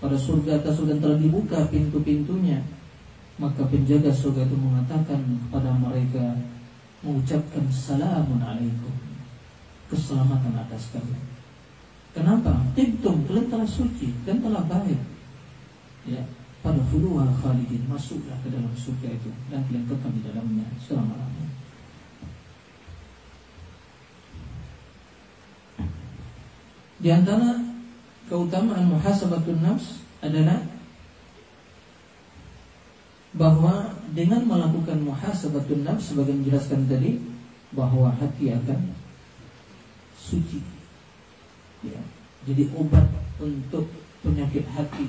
pada surga atas dan telah dibuka pintu-pintunya maka penjaga surga itu mengatakan kepada mereka mengucapkan salamun alaikum. Keselamatan atas kalian. Kenapa? Tibtum kalian telah suci dan telah baik. Ya pada fuluha khalidin masuklah ke dalam surga itu dan kalian kekal di dalamnya selama-lamanya Di antara keutamaan muhasabatun nafs adalah bahwa dengan melakukan muhasabatun nafs sebagai menjelaskan tadi bahwa hati akan suci. Ya. Jadi obat untuk penyakit hati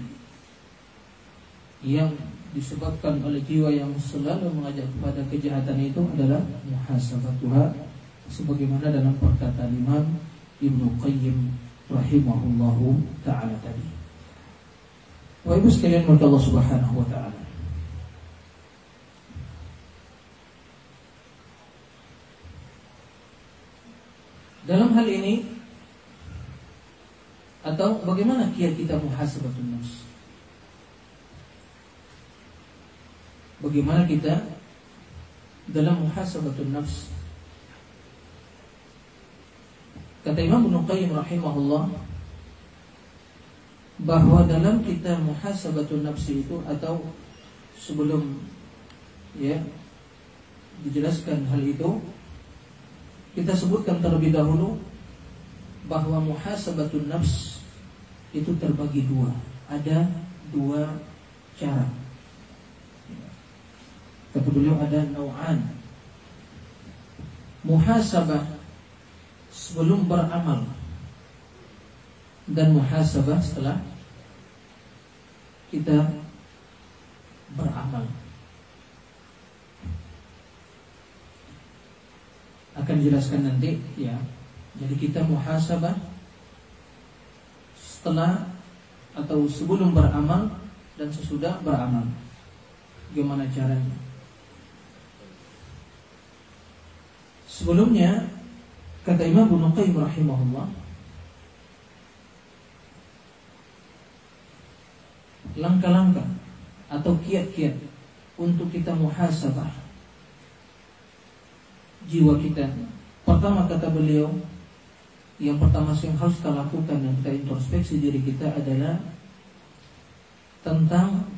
yang disebabkan oleh jiwa yang selalu mengajak kepada kejahatan itu adalah muhasabatuha sebagaimana dalam perkataan Imam Ibnu Qayyim rahimahullahu taala tadi. Wa ibu sekalian maka Allah Subhanahu wa taala. Dalam hal ini atau bagaimana kiat kita muhasabatun nafs? Bagaimana kita dalam muhasabatun nafs? Kata Imam Ibnu Qayyim rahimahullah bahwa dalam kita muhasabatun nafsi itu atau sebelum ya dijelaskan hal itu kita sebutkan terlebih dahulu bahwa muhasabatun nafs itu terbagi dua. Ada dua cara. Kata beliau ada nau'an. Muhasabah sebelum beramal dan muhasabah setelah kita beramal. Akan dijelaskan nanti ya. Jadi kita muhasabah setelah atau sebelum beramal dan sesudah beramal. Gimana caranya? Sebelumnya Kata Imam Ibnu Qayyim rahimahullah Langkah-langkah Atau kiat-kiat Untuk kita muhasabah Jiwa kita. Pertama kata beliau Yang pertama yang harus kita lakukan Dan kita introspeksi diri kita adalah Tentang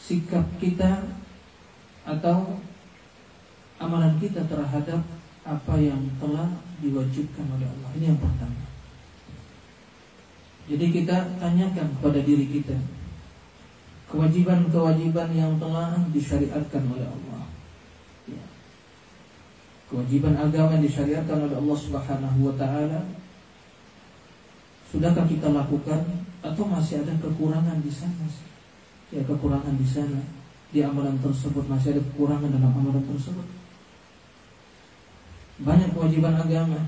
Sikap kita Atau amalan kita terhadap apa yang telah diwajibkan oleh Allah. Ini yang pertama. Jadi kita tanyakan kepada diri kita kewajiban-kewajiban yang telah disyariatkan oleh Allah. Ya. Kewajiban agama yang disyariatkan oleh Allah Subhanahu wa taala sudahkah kita lakukan atau masih ada kekurangan di sana? Ya, kekurangan di sana di amalan tersebut masih ada kekurangan dalam amalan tersebut banyak kewajiban agama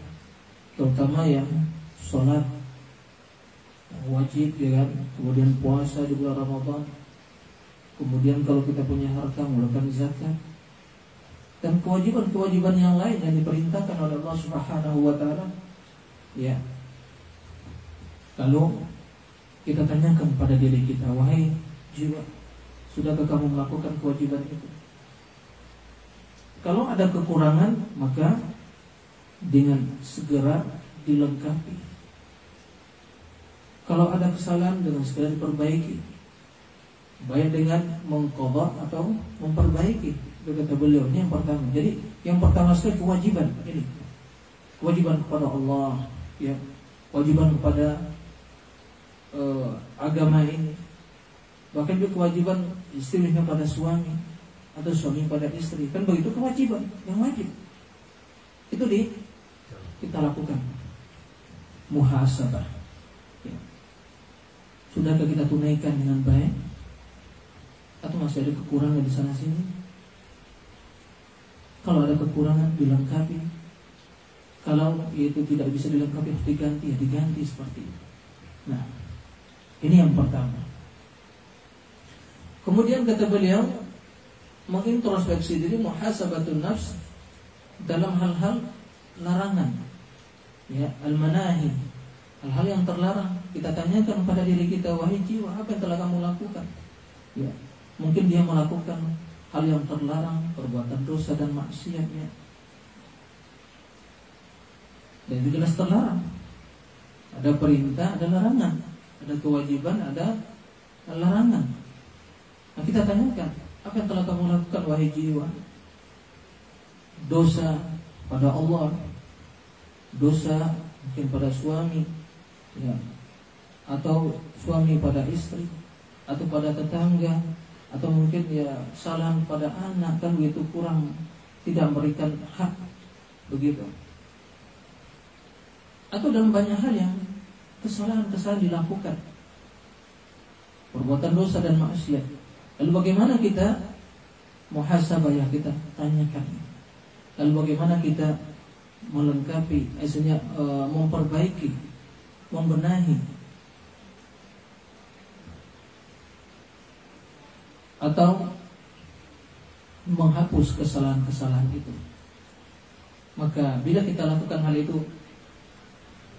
terutama yang sholat wajib ya kan? Kemudian puasa di bulan Ramadan. Kemudian kalau kita punya harta melakukan zakat. Dan kewajiban-kewajiban yang lain yang diperintahkan oleh Allah Subhanahu wa taala ya. Lalu kita tanyakan pada diri kita wahai jiwa sudahkah kamu melakukan kewajiban itu? Kalau ada kekurangan maka dengan segera dilengkapi. Kalau ada kesalahan dengan segera diperbaiki. Baik dengan mengkodok atau memperbaiki. Kata beliau ini yang pertama. Jadi yang pertama sekali kewajiban ini. Kewajiban kepada Allah, ya. Kewajiban kepada uh, agama ini. Bahkan juga kewajiban istrinya pada suami atau suami pada istri. Kan begitu kewajiban yang wajib. Itu di kita lakukan muhasabah. Ya. Sudahkah kita tunaikan dengan baik? Atau masih ada kekurangan di sana sini? Kalau ada kekurangan dilengkapi. Kalau itu tidak bisa dilengkapi harus diganti ya diganti seperti itu. Nah, ini yang pertama. Kemudian kata beliau mengintrospeksi diri muhasabatun nafs dalam hal-hal larangan ya al-manahi hal-hal yang terlarang. Kita tanyakan pada diri kita wahai jiwa apa yang telah kamu lakukan? Ya mungkin dia melakukan hal yang terlarang perbuatan dosa dan maksiat ya. Dan itu jelas terlarang. Ada perintah ada larangan. Ada kewajiban ada larangan. Nah kita tanyakan apa yang telah kamu lakukan wahai jiwa? Dosa pada Allah dosa mungkin pada suami ya. Atau suami pada istri atau pada tetangga atau mungkin ya salah pada anak kan begitu kurang tidak memberikan hak begitu. Atau dalam banyak hal yang kesalahan-kesalahan dilakukan. Perbuatan dosa dan maksiat. Lalu bagaimana kita muhasabah ya kita tanyakan? Lalu bagaimana kita melengkapi, maksudnya e, memperbaiki, membenahi atau menghapus kesalahan-kesalahan itu. Maka bila kita lakukan hal itu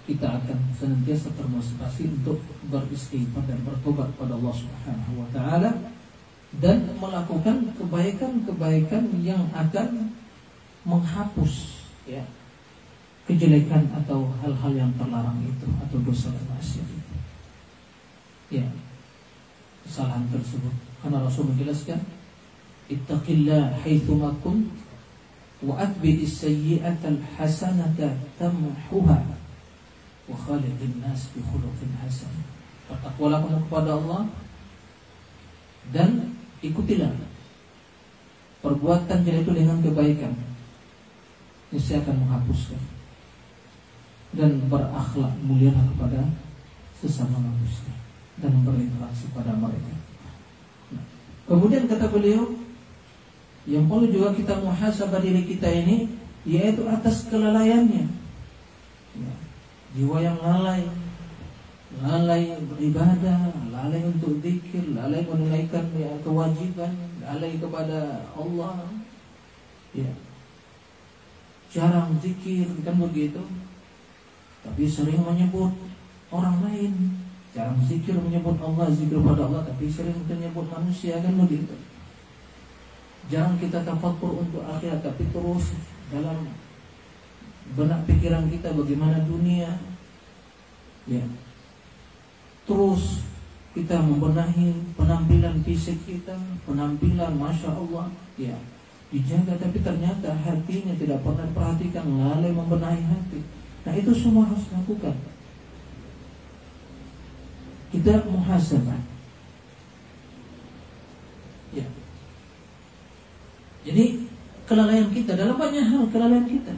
kita akan senantiasa termotivasi untuk beristighfar dan bertobat kepada Allah Subhanahu wa taala dan melakukan kebaikan-kebaikan yang akan menghapus ya kejelekan atau hal-hal yang terlarang itu atau dosa dan maksiat itu. Ya. Kesalahan tersebut. Karena Rasul menjelaskan, "Ittaqillah haitsu ma kunt wa atbi'is sayyi'ata al-hasanata tamhuha wa khaliqin nas bi khuluqin hasan." Bertakwalah kepada Allah dan ikutilah perbuatan jelek itu dengan kebaikan. Ini akan menghapuskan dan berakhlak mulia kepada sesama manusia dan berinteraksi pada mereka. Kemudian kata beliau, yang perlu juga kita muhasabah diri kita ini yaitu atas kelalaiannya. Ya, jiwa yang lalai, lalai beribadah, lalai untuk zikir, lalai menunaikan ya, kewajiban, lalai kepada Allah. Ya. Jarang zikir kan begitu tapi sering menyebut orang lain. Jarang zikir menyebut Allah zikir pada Allah tapi sering menyebut manusia kan begitu? Jarang kita tafakur untuk akhirat tapi terus dalam benak pikiran kita bagaimana dunia ya. Terus kita membenahi penampilan fisik kita penampilan masya Allah ya. Dijaga tapi ternyata hatinya tidak pernah perhatikan lalai membenahi hati Nah itu semua harus dilakukan. Kita muhasabah. Ya. Jadi kelalaian kita dalam banyak hal kelalaian kita.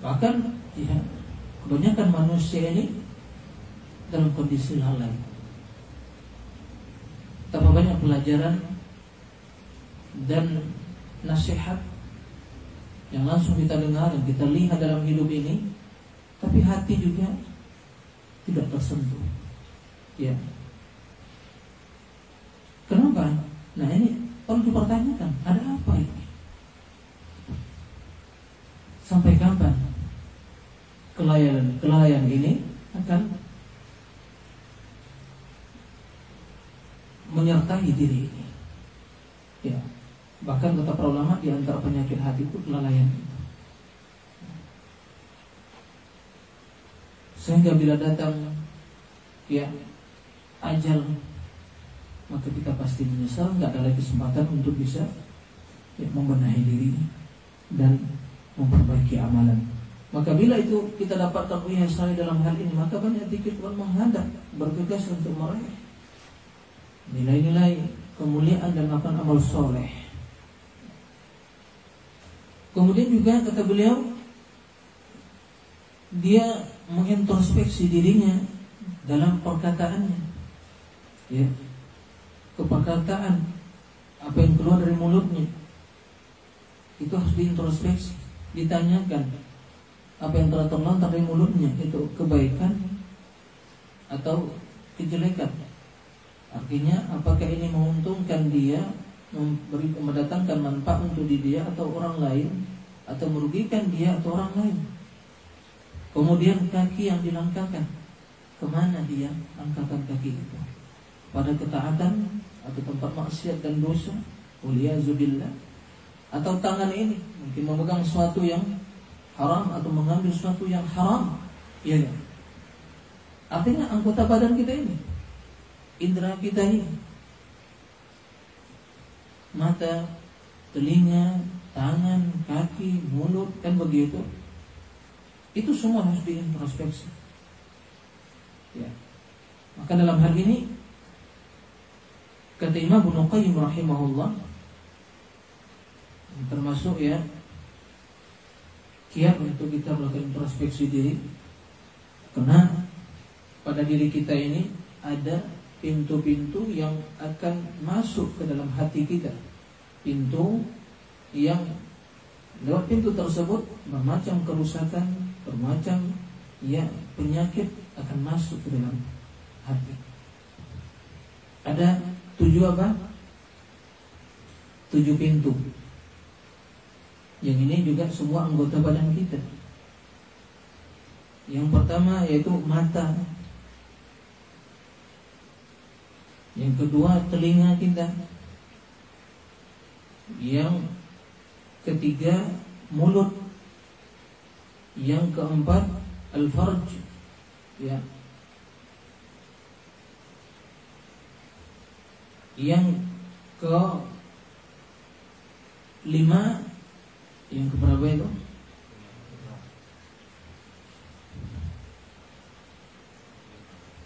Bahkan ya, kebanyakan manusia ini dalam kondisi lalai. Tambah banyak pelajaran dan nasihat yang langsung kita dengar, yang kita lihat dalam hidup ini, tapi hati juga tidak tersentuh. Ya. Kenapa? Nah ini perlu dipertanyakan, ada apa ini? Sampai kapan kelayan kelayan ini akan menyertai diri ini? Ya. Bahkan kata para ulama di antara penyakit hati itu kelalaian. Sehingga bila datang ya ajal maka kita pasti menyesal nggak ada lagi kesempatan untuk bisa ya, membenahi diri dan memperbaiki amalan. Maka bila itu kita dapat takwiyah sekali dalam hal ini, maka banyak dikit pun menghadap bergegas untuk meraih nilai-nilai kemuliaan dan akan amal soleh. Kemudian juga kata beliau dia mengintrospeksi dirinya dalam perkataannya. Ya. Keperkataan apa yang keluar dari mulutnya itu harus diintrospeksi, ditanyakan apa yang telah terlontar dari mulutnya itu kebaikan atau kejelekan. Artinya apakah ini menguntungkan dia memberi mendatangkan manfaat untuk diri dia atau orang lain atau merugikan dia atau orang lain. Kemudian kaki yang dilangkahkan ke mana dia langkahkan kaki itu? Pada ketaatan atau tempat maksiat dan dosa, zubillah atau tangan ini mungkin memegang sesuatu yang haram atau mengambil sesuatu yang haram, ya? Artinya anggota badan kita ini, indera kita ini mata, telinga, tangan, kaki, mulut, kan begitu. Itu semua harus diintrospeksi. Ya. Maka dalam hal ini kata Imam Ibnu Qayyim rahimahullah termasuk ya kiat untuk kita melakukan introspeksi diri karena pada diri kita ini ada pintu-pintu yang akan masuk ke dalam hati kita pintu yang lewat pintu tersebut bermacam kerusakan, bermacam ya penyakit akan masuk ke dalam hati. Ada tujuh apa? Tujuh pintu. Yang ini juga semua anggota badan kita. Yang pertama yaitu mata. Yang kedua telinga kita. Yang ketiga mulut. Yang keempat al-farj. Ya. Yang ke lima yang keberapa itu?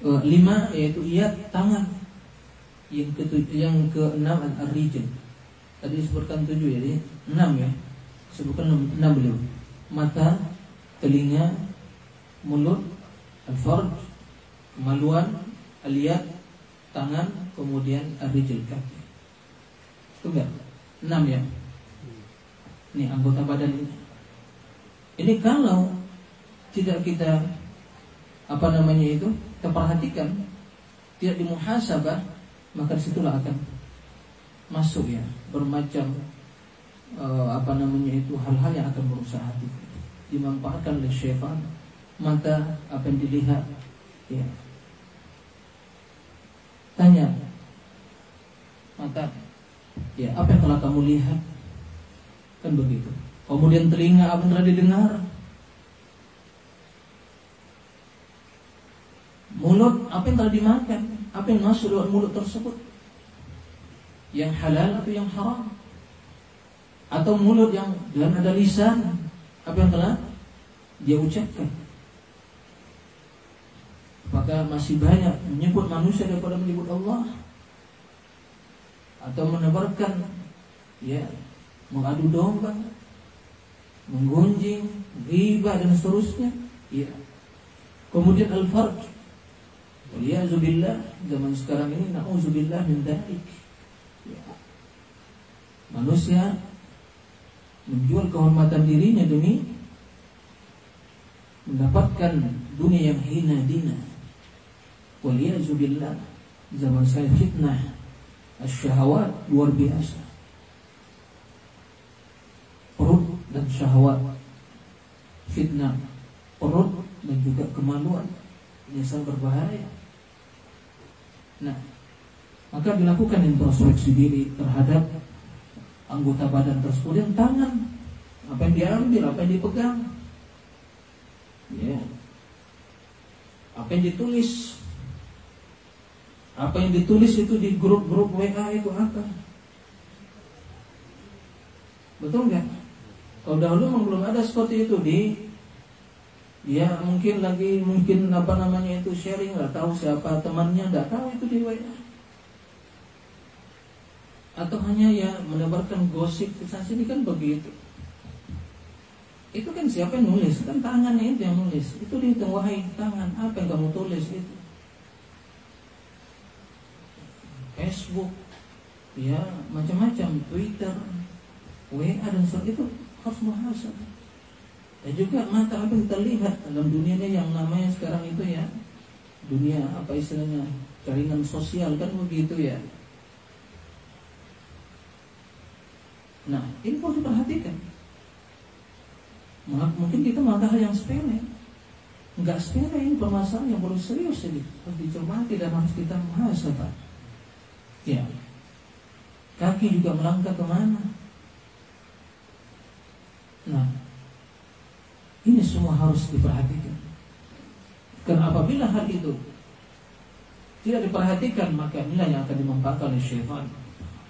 Uh, lima yaitu ia tangan yang ke yang ke enam al rijal tadi disebutkan tujuh jadi enam ya. Sebutkan enam, beliau. Mata telinga mulut al-farj kemaluan aliyat tangan kemudian al-rijal kaki. Itu enggak? Enam ya? Ini anggota badan ini. Ini kalau tidak kita apa namanya itu kita perhatikan, tidak dimuhasabah, maka di situlah akan masuk ya bermacam uh, apa namanya itu hal-hal yang akan merusak hati dimanfaatkan oleh syaitan mata apa yang dilihat ya tanya mata ya apa yang telah kamu lihat Kan begitu. Kemudian telinga apa yang telah didengar. Mulut apa yang telah dimakan, apa yang masuk dalam mulut tersebut. Yang halal atau yang haram. Atau mulut yang dalam ada lisan, apa yang telah dia ucapkan. Maka masih banyak menyebut manusia daripada menyebut Allah atau menebarkan ya mengadu domba, menggunjing, riba dan seterusnya. Ya. Kemudian al-farj. Waliyazubillah zaman sekarang ini na'udzubillah min dzalik. Manusia menjual kehormatan dirinya demi mendapatkan dunia yang hina dina. Waliyazubillah zaman saya fitnah asyahawat luar biasa dan syahwat, fitnah perut dan juga kemaluan ini sangat berbahaya. Nah, maka dilakukan introspeksi diri terhadap anggota badan tersebut yang tangan. Apa yang diambil, apa yang dipegang, ya, apa yang ditulis, apa yang ditulis itu di grup-grup WA itu apa? Betul nggak? Kalau dahulu memang belum ada seperti itu di. Ya mungkin lagi mungkin apa namanya itu sharing nggak tahu siapa temannya nggak tahu itu di WA atau hanya ya menebarkan gosip kisah sini kan begitu. Itu kan siapa yang nulis? Kan tangannya itu yang nulis. Itu dihitung wahai tangan. Apa yang kamu tulis itu? Facebook ya macam-macam. Twitter WA dan sebagainya itu harus muhasabah. Dan juga mata apa yang terlihat dalam dunianya yang namanya sekarang itu ya dunia apa istilahnya jaringan sosial kan begitu ya. Nah ini perlu diperhatikan. Mungkin kita melihat hal yang sepele, nggak sepele ini permasalahan yang perlu serius ini harus dicermati dan harus kita muhasabah. Ya, kaki juga melangkah ke mana? Nah, ini semua harus diperhatikan. Karena apabila hal itu tidak diperhatikan, maka inilah yang akan dimanfaatkan oleh syaitan.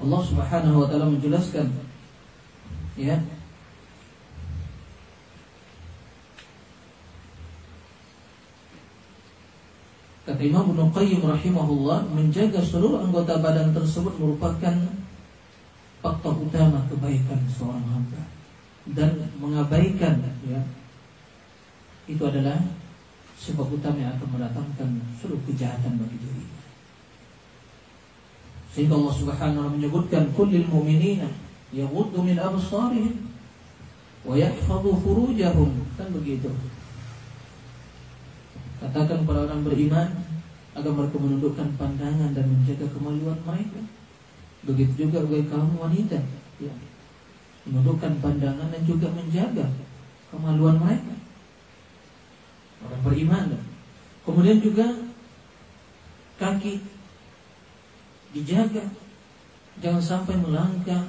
Allah Subhanahu wa taala menjelaskan ya Kata Imam Ibnu Qayyim rahimahullah menjaga seluruh anggota badan tersebut merupakan faktor utama kebaikan seorang hamba dan mengabaikan ya itu adalah sebab utama yang akan mendatangkan seluruh kejahatan bagi diri. Sehingga Allah Subhanahu wa menyebutkan kullil mu'minina min absarihim wa yahfadhu furujahum. Kan begitu. Katakan para orang beriman agar mereka menundukkan pandangan dan menjaga kemaluan mereka. Begitu juga bagi kaum wanita, ya. Menundukkan pandangan dan juga menjaga kemaluan mereka. Orang beriman. Kemudian juga kaki dijaga. Jangan sampai melangkah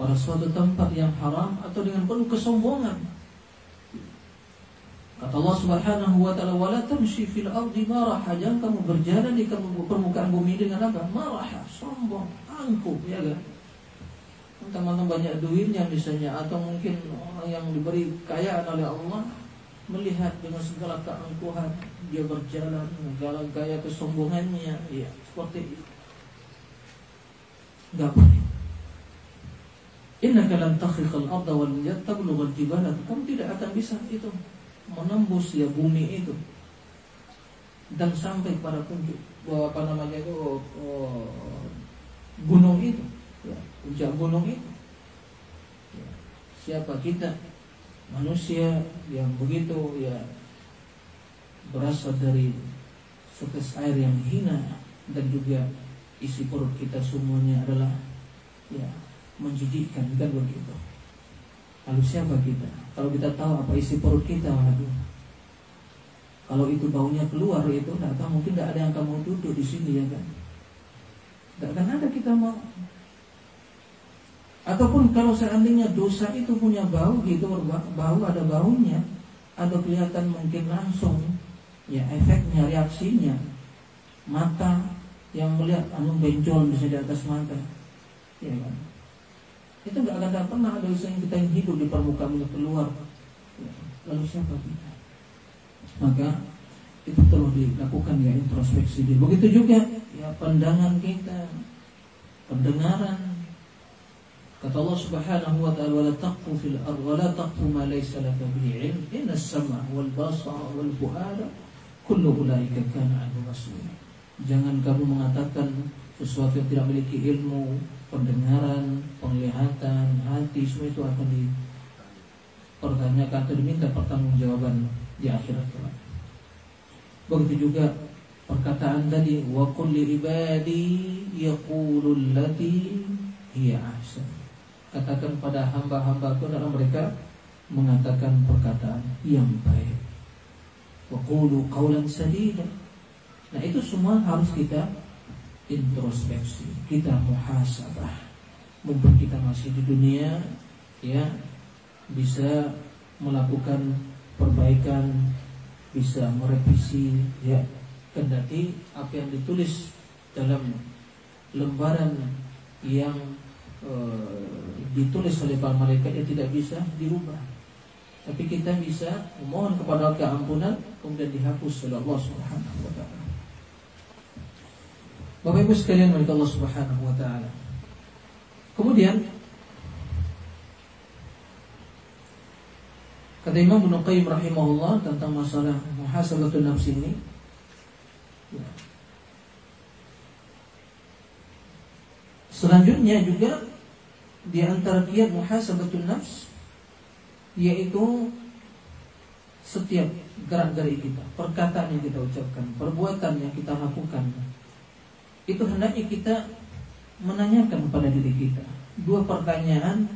pada suatu tempat yang haram atau dengan penuh kesombongan Kata Allah Subhanahu wa taala, "Wala tamshi fil ardi maraha." Jangan kamu berjalan di permukaan bumi dengan apa? Maraha, sombong, angkuh, ya kan? Teman-teman banyak duitnya misalnya atau mungkin orang yang diberi kekayaan oleh Allah melihat dengan segala keangkuhan dia berjalan dengan gaya kesombongannya, ya seperti itu. Enggak boleh. Innaka lan takhriqal arda wal tablugha al-jibala. Kamu tidak akan bisa itu menembus ya bumi itu. Dan sampai pada puncak apa namanya itu oh, gunung itu. Ya, puncak gunung itu. Ya, siapa kita? Manusia yang begitu ya berasal dari setes air yang hina. Dan juga isi perut kita semuanya adalah ya menjijikkan kan begitu lalu siapa kita kalau kita tahu apa isi perut kita, waduh. Kalau itu baunya keluar itu, tidak tahu mungkin tidak ada yang kamu duduk di sini ya kan? Tidak akan ada kita mau. Ataupun kalau seandainya dosa itu punya bau gitu, bau ada baunya, atau kelihatan mungkin langsung, ya efeknya, reaksinya, mata yang melihat anu benjol bisa di atas mata, ya kan? Itu nggak akan pernah ada usaha yang kita yang hidup di permukaan yang keluar. Lalu siapa kita? Maka itu perlu dilakukan ya introspeksi diri. Begitu juga ya pandangan kita, pendengaran. Kata Allah Subhanahu wa taala wala taqfu fil ardh wala taqfu ma laysa laka bihi ilm inna as-sam'a wal basara wal fu'ada kullu ulaika kana anhu. Jangan kamu mengatakan sesuatu yang tidak memiliki ilmu, pendengaran, penglihatan, hati, semua itu akan dipertanyakan atau diminta pertanggungjawaban di akhirat kelak. Begitu juga perkataan tadi wa kulli ibadi yaqulu allati hiya ahsan. Katakan pada hamba-hambaku adalah mereka mengatakan perkataan yang baik. Wa qulu qawlan sadida. Nah, itu semua harus kita introspeksi, kita muhasabah. Mumpung kita masih di dunia, ya bisa melakukan perbaikan, bisa merevisi, ya kendati apa yang ditulis dalam lembaran yang e, ditulis oleh para malaikat ya tidak bisa dirubah. Tapi kita bisa memohon kepada keampunan kemudian dihapus oleh Allah Subhanahu wa taala. Bapak Ibu sekalian milik Allah Subhanahu wa taala. Kemudian kata Imam Ibnu Qayyim rahimahullah tentang masalah muhasabatun nafs ini ya. Selanjutnya juga di antara kiat muhasabatun nafs yaitu setiap gerak-gerik kita, perkataan yang kita ucapkan, perbuatan yang kita lakukan itu hendaknya kita menanyakan kepada diri kita dua pertanyaan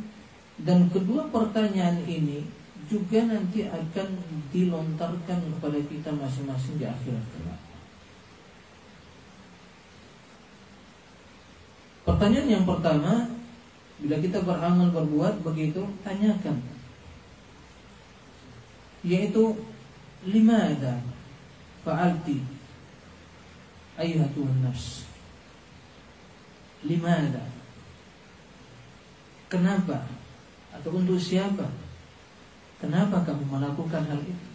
dan kedua pertanyaan ini juga nanti akan dilontarkan kepada kita masing-masing di akhirat kelak. Pertanyaan yang pertama, bila kita beramal berbuat begitu, tanyakan. Yaitu lima ada fa'alti ayatuhan nafs Limada Kenapa? Atau untuk siapa? Kenapa kamu melakukan hal itu?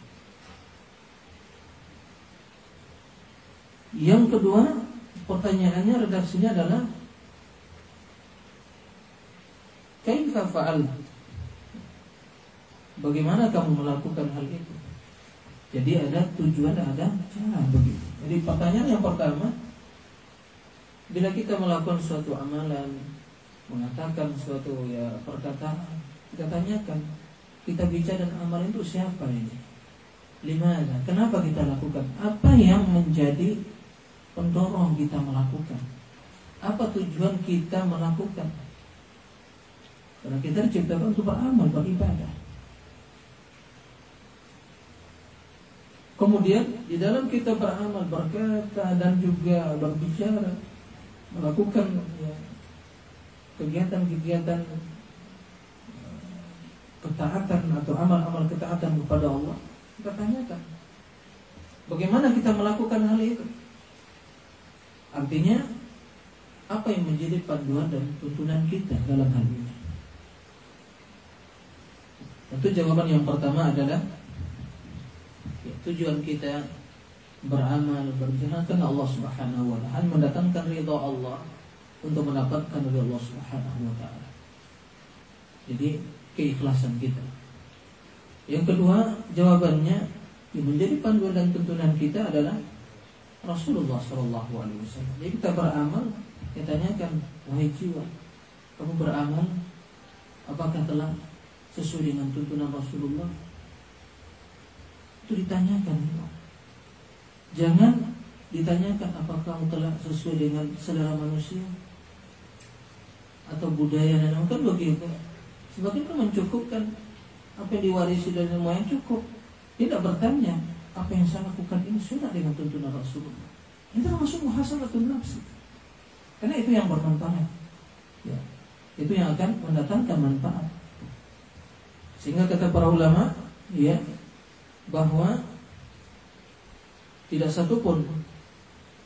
Yang kedua Pertanyaannya redaksinya adalah Kaifa fa'al? Bagaimana kamu melakukan hal itu? Jadi ada tujuan ada cara begitu. Jadi pertanyaan yang pertama Bila kita melakukan suatu amalan, mengatakan suatu ya perkataan, kita tanyakan, kita bicara dan amalan itu siapa ini? Lima, kenapa kita lakukan? Apa yang menjadi pendorong kita melakukan? Apa tujuan kita melakukan? Karena kita diciptakan untuk beramal, beribadah. Kemudian di dalam kita beramal, berkata dan juga berbicara, melakukan ya, kegiatan-kegiatan ketaatan atau amal-amal ketaatan kepada Allah, kita tanyakan, bagaimana kita melakukan hal itu? Artinya, apa yang menjadi panduan dan tuntunan kita dalam hal ini? Tentu jawaban yang pertama adalah ya, tujuan kita beramal berjihad karena Allah Subhanahu wa taala mendatangkan ridha Allah untuk mendapatkan ridha Allah Subhanahu wa taala. Jadi keikhlasan kita. Yang kedua, jawabannya yang menjadi panduan dan tuntunan kita adalah Rasulullah Shallallahu Alaihi Wasallam. Jadi kita beramal, kita tanyakan, wahai jiwa, kamu beramal, apakah telah sesuai dengan tuntunan Rasulullah itu ditanyakan jangan ditanyakan apakah kamu telah sesuai dengan selera manusia atau budaya dan kan begitu. Sebagian kan mencukupkan apa yang diwarisi dari yang cukup. Tidak bertanya apa yang saya lakukan ini sudah dengan tuntunan Rasulullah. Itu termasuk muhasabatun nafsi. Karena itu yang bermanfaat ya. Itu yang akan mendatangkan manfaat. Sehingga kata para ulama ya bahwa tidak satupun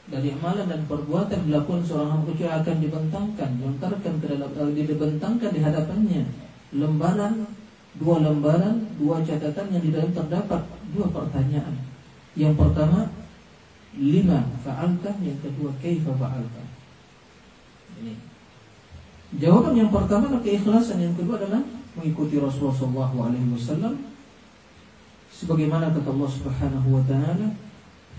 dari amalan dan perbuatan dilakukan seorang hamba kecuali akan dibentangkan, dilontarkan ke dalam eh, dibentangkan di hadapannya lembaran dua lembaran, dua catatan yang di dalam terdapat dua pertanyaan. Yang pertama, lima fa'alta, yang kedua kaifa fa'alta. Jawaban yang pertama adalah keikhlasan, yang kedua adalah mengikuti Rasulullah SAW sebagaimana kata Allah Subhanahu wa taala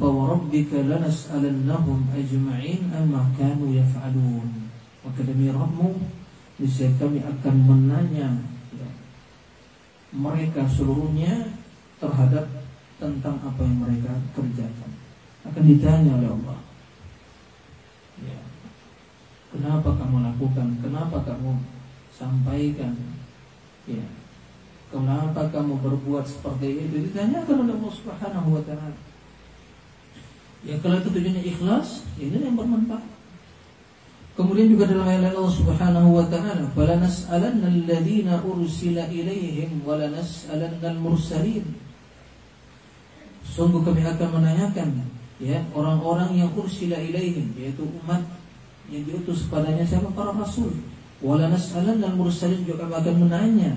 rabbika lanas'alannahum ajma'in amma kanu yaf'alun maka demi Rabbmu niscaya kami akan menanya ya, mereka seluruhnya terhadap tentang apa yang mereka kerjakan akan ditanya oleh Allah ya, kenapa kamu lakukan kenapa kamu sampaikan Ya. Kenapa kamu berbuat seperti itu? Ditanyakan oleh Allah Subhanahu wa taala. Ya kalau itu tujuannya ikhlas, ini yang bermanfaat. Kemudian juga dalam ayat Allah Subhanahu wa taala, "Fala nas'alanna alladziina ursila ilaihim wa la nas'alanna al-mursalin." Sungguh kami akan menanyakan ya orang-orang yang ursila ilaihim yaitu umat yang diutus padanya siapa para rasul Wala nas'alan dan mursalin juga akan menanya.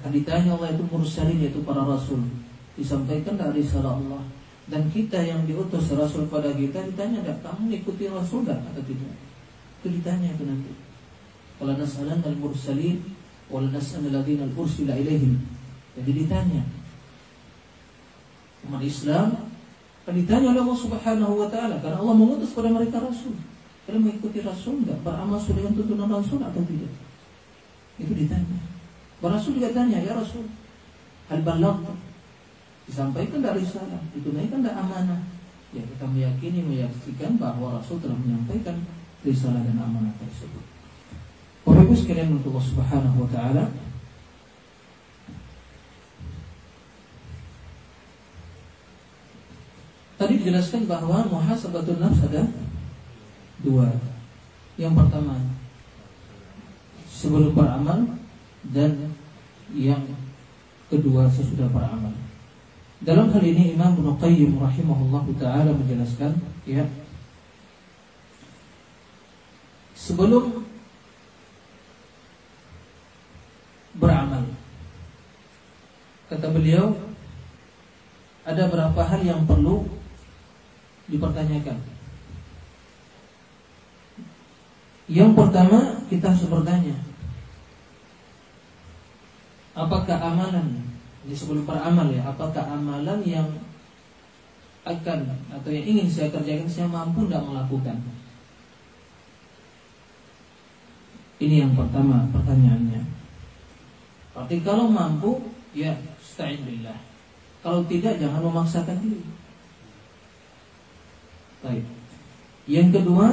Akan ditanya Allah itu mursalin yaitu para rasul. Disampaikan dari salah Allah. Dan kita yang diutus rasul pada kita ditanya enggak kamu ikuti rasul enggak atau tidak? Itu ditanya itu nanti. Wala nas'alan dan mursalin wala nas'al alladziina ursila ilaihim. Jadi ditanya. Umat Islam akan ditanya oleh Allah Subhanahu wa taala karena Allah mengutus pada mereka rasul. Kalian mengikuti Rasul enggak? Beramal sesuai dengan tuntunan Rasul atau tidak? Itu ditanya. Rasul juga tanya, ya Rasul, al balagh disampaikan dari salah, ditunaikan dari amanah. Ya kita meyakini, meyakinkan bahwa Rasul telah menyampaikan risalah dan amanah tersebut. Bapak Ibu sekalian untuk Allah Subhanahu wa taala, Tadi dijelaskan bahwa muhasabatun nafs ada dua. Yang pertama sebelum beramal dan yang kedua sesudah beramal. Dalam hal ini Imam Ibnu Qayyim rahimahullah taala menjelaskan ya sebelum beramal kata beliau ada beberapa hal yang perlu dipertanyakan? Yang pertama kita harus bertanya Apakah amalan Ini sebelum beramal ya Apakah amalan yang akan Atau yang ingin saya kerjakan Saya mampu tidak melakukan? Ini yang pertama pertanyaannya. Berarti kalau mampu Ya sta'in billah. Kalau tidak jangan memaksakan diri. Baik. Yang kedua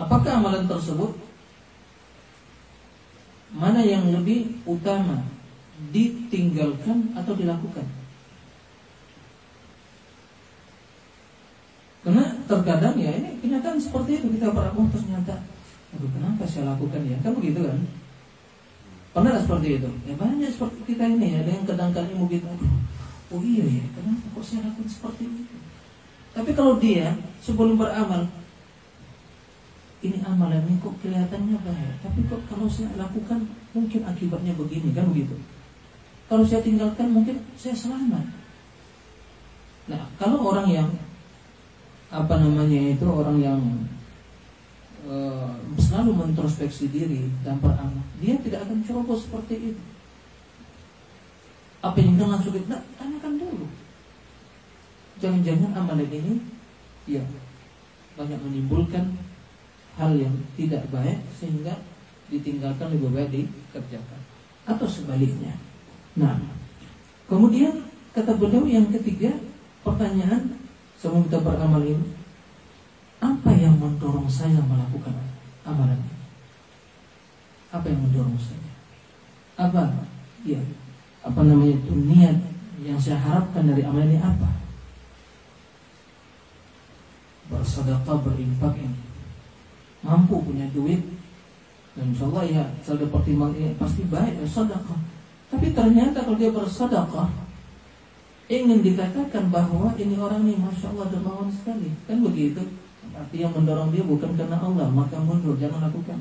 apakah amalan tersebut mana yang lebih utama ditinggalkan atau dilakukan? Karena terkadang ya ini kenyataan seperti itu kita beramal ternyata, aduh kenapa saya lakukan ya? Kan begitu kan? Pernah seperti itu? Ya banyak seperti kita ini ya, ada yang kadang-kadang aduh, oh iya ya, kenapa kok saya lakukan seperti itu? Tapi kalau dia sebelum beramal, ini amalan ini kok kelihatannya baik, tapi kok kalau saya lakukan mungkin akibatnya begini kan begitu. Kalau saya tinggalkan mungkin saya selamat. Nah, kalau orang yang apa namanya itu orang yang uh, selalu mengintrospeksi diri dan beramal, dia tidak akan ceroboh seperti itu. Apa yang langsung kita nah, tanyakan dulu. Jangan-jangan amalan ini ya banyak menimbulkan hal yang tidak baik sehingga ditinggalkan lebih baik dikerjakan. Atau sebaliknya. Nah, kemudian kata beliau yang ketiga pertanyaan Sebelum kita beramal ini Apa yang mendorong saya melakukan amalan ini? Apa yang mendorong saya? Apa? Ya Apa namanya itu niat Yang saya harapkan dari amalan ini apa? Bersadaqah berinfak ini Mampu punya duit. Dan insya Allah ya Saya pertimbang ini pasti baik ya, Sadaqah Tapi ternyata kalau dia bersadaqah ingin dikatakan bahwa ini orang ini masya Allah dermawan sekali. Kan begitu? Arti yang mendorong dia bukan karena Allah maka mundur jangan lakukan.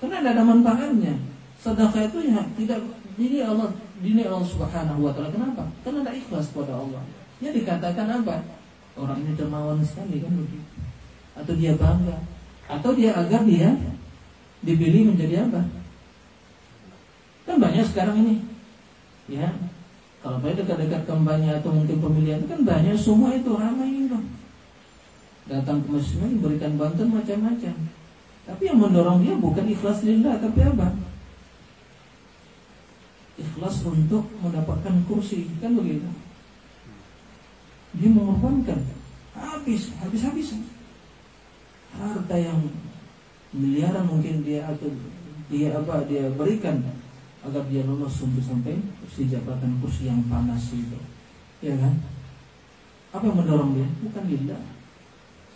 Karena ada manfaatnya. Sedekah itu ya tidak ini Allah ini Allah Subhanahu wa taala. Kenapa? Karena ada ikhlas kepada Allah. Ya dikatakan apa? Orang ini dermawan sekali kan begitu atau dia bangga atau dia agar dia dipilih menjadi apa kan banyak sekarang ini ya kalau banyak dekat-dekat kampanye atau mungkin pemilihan kan banyak semua itu ramai itu. Datang ke masjid berikan bantuan macam-macam. Tapi yang mendorong dia bukan ikhlas lillah tapi apa? Ikhlas untuk mendapatkan kursi kan begitu. Dia mengorbankan habis habis-habisan harta yang miliaran mungkin dia atau dia apa dia berikan agar dia lolos untuk sampai si jabatan kursi yang panas itu. Ya kan? Apa yang mendorong dia? Bukan lillah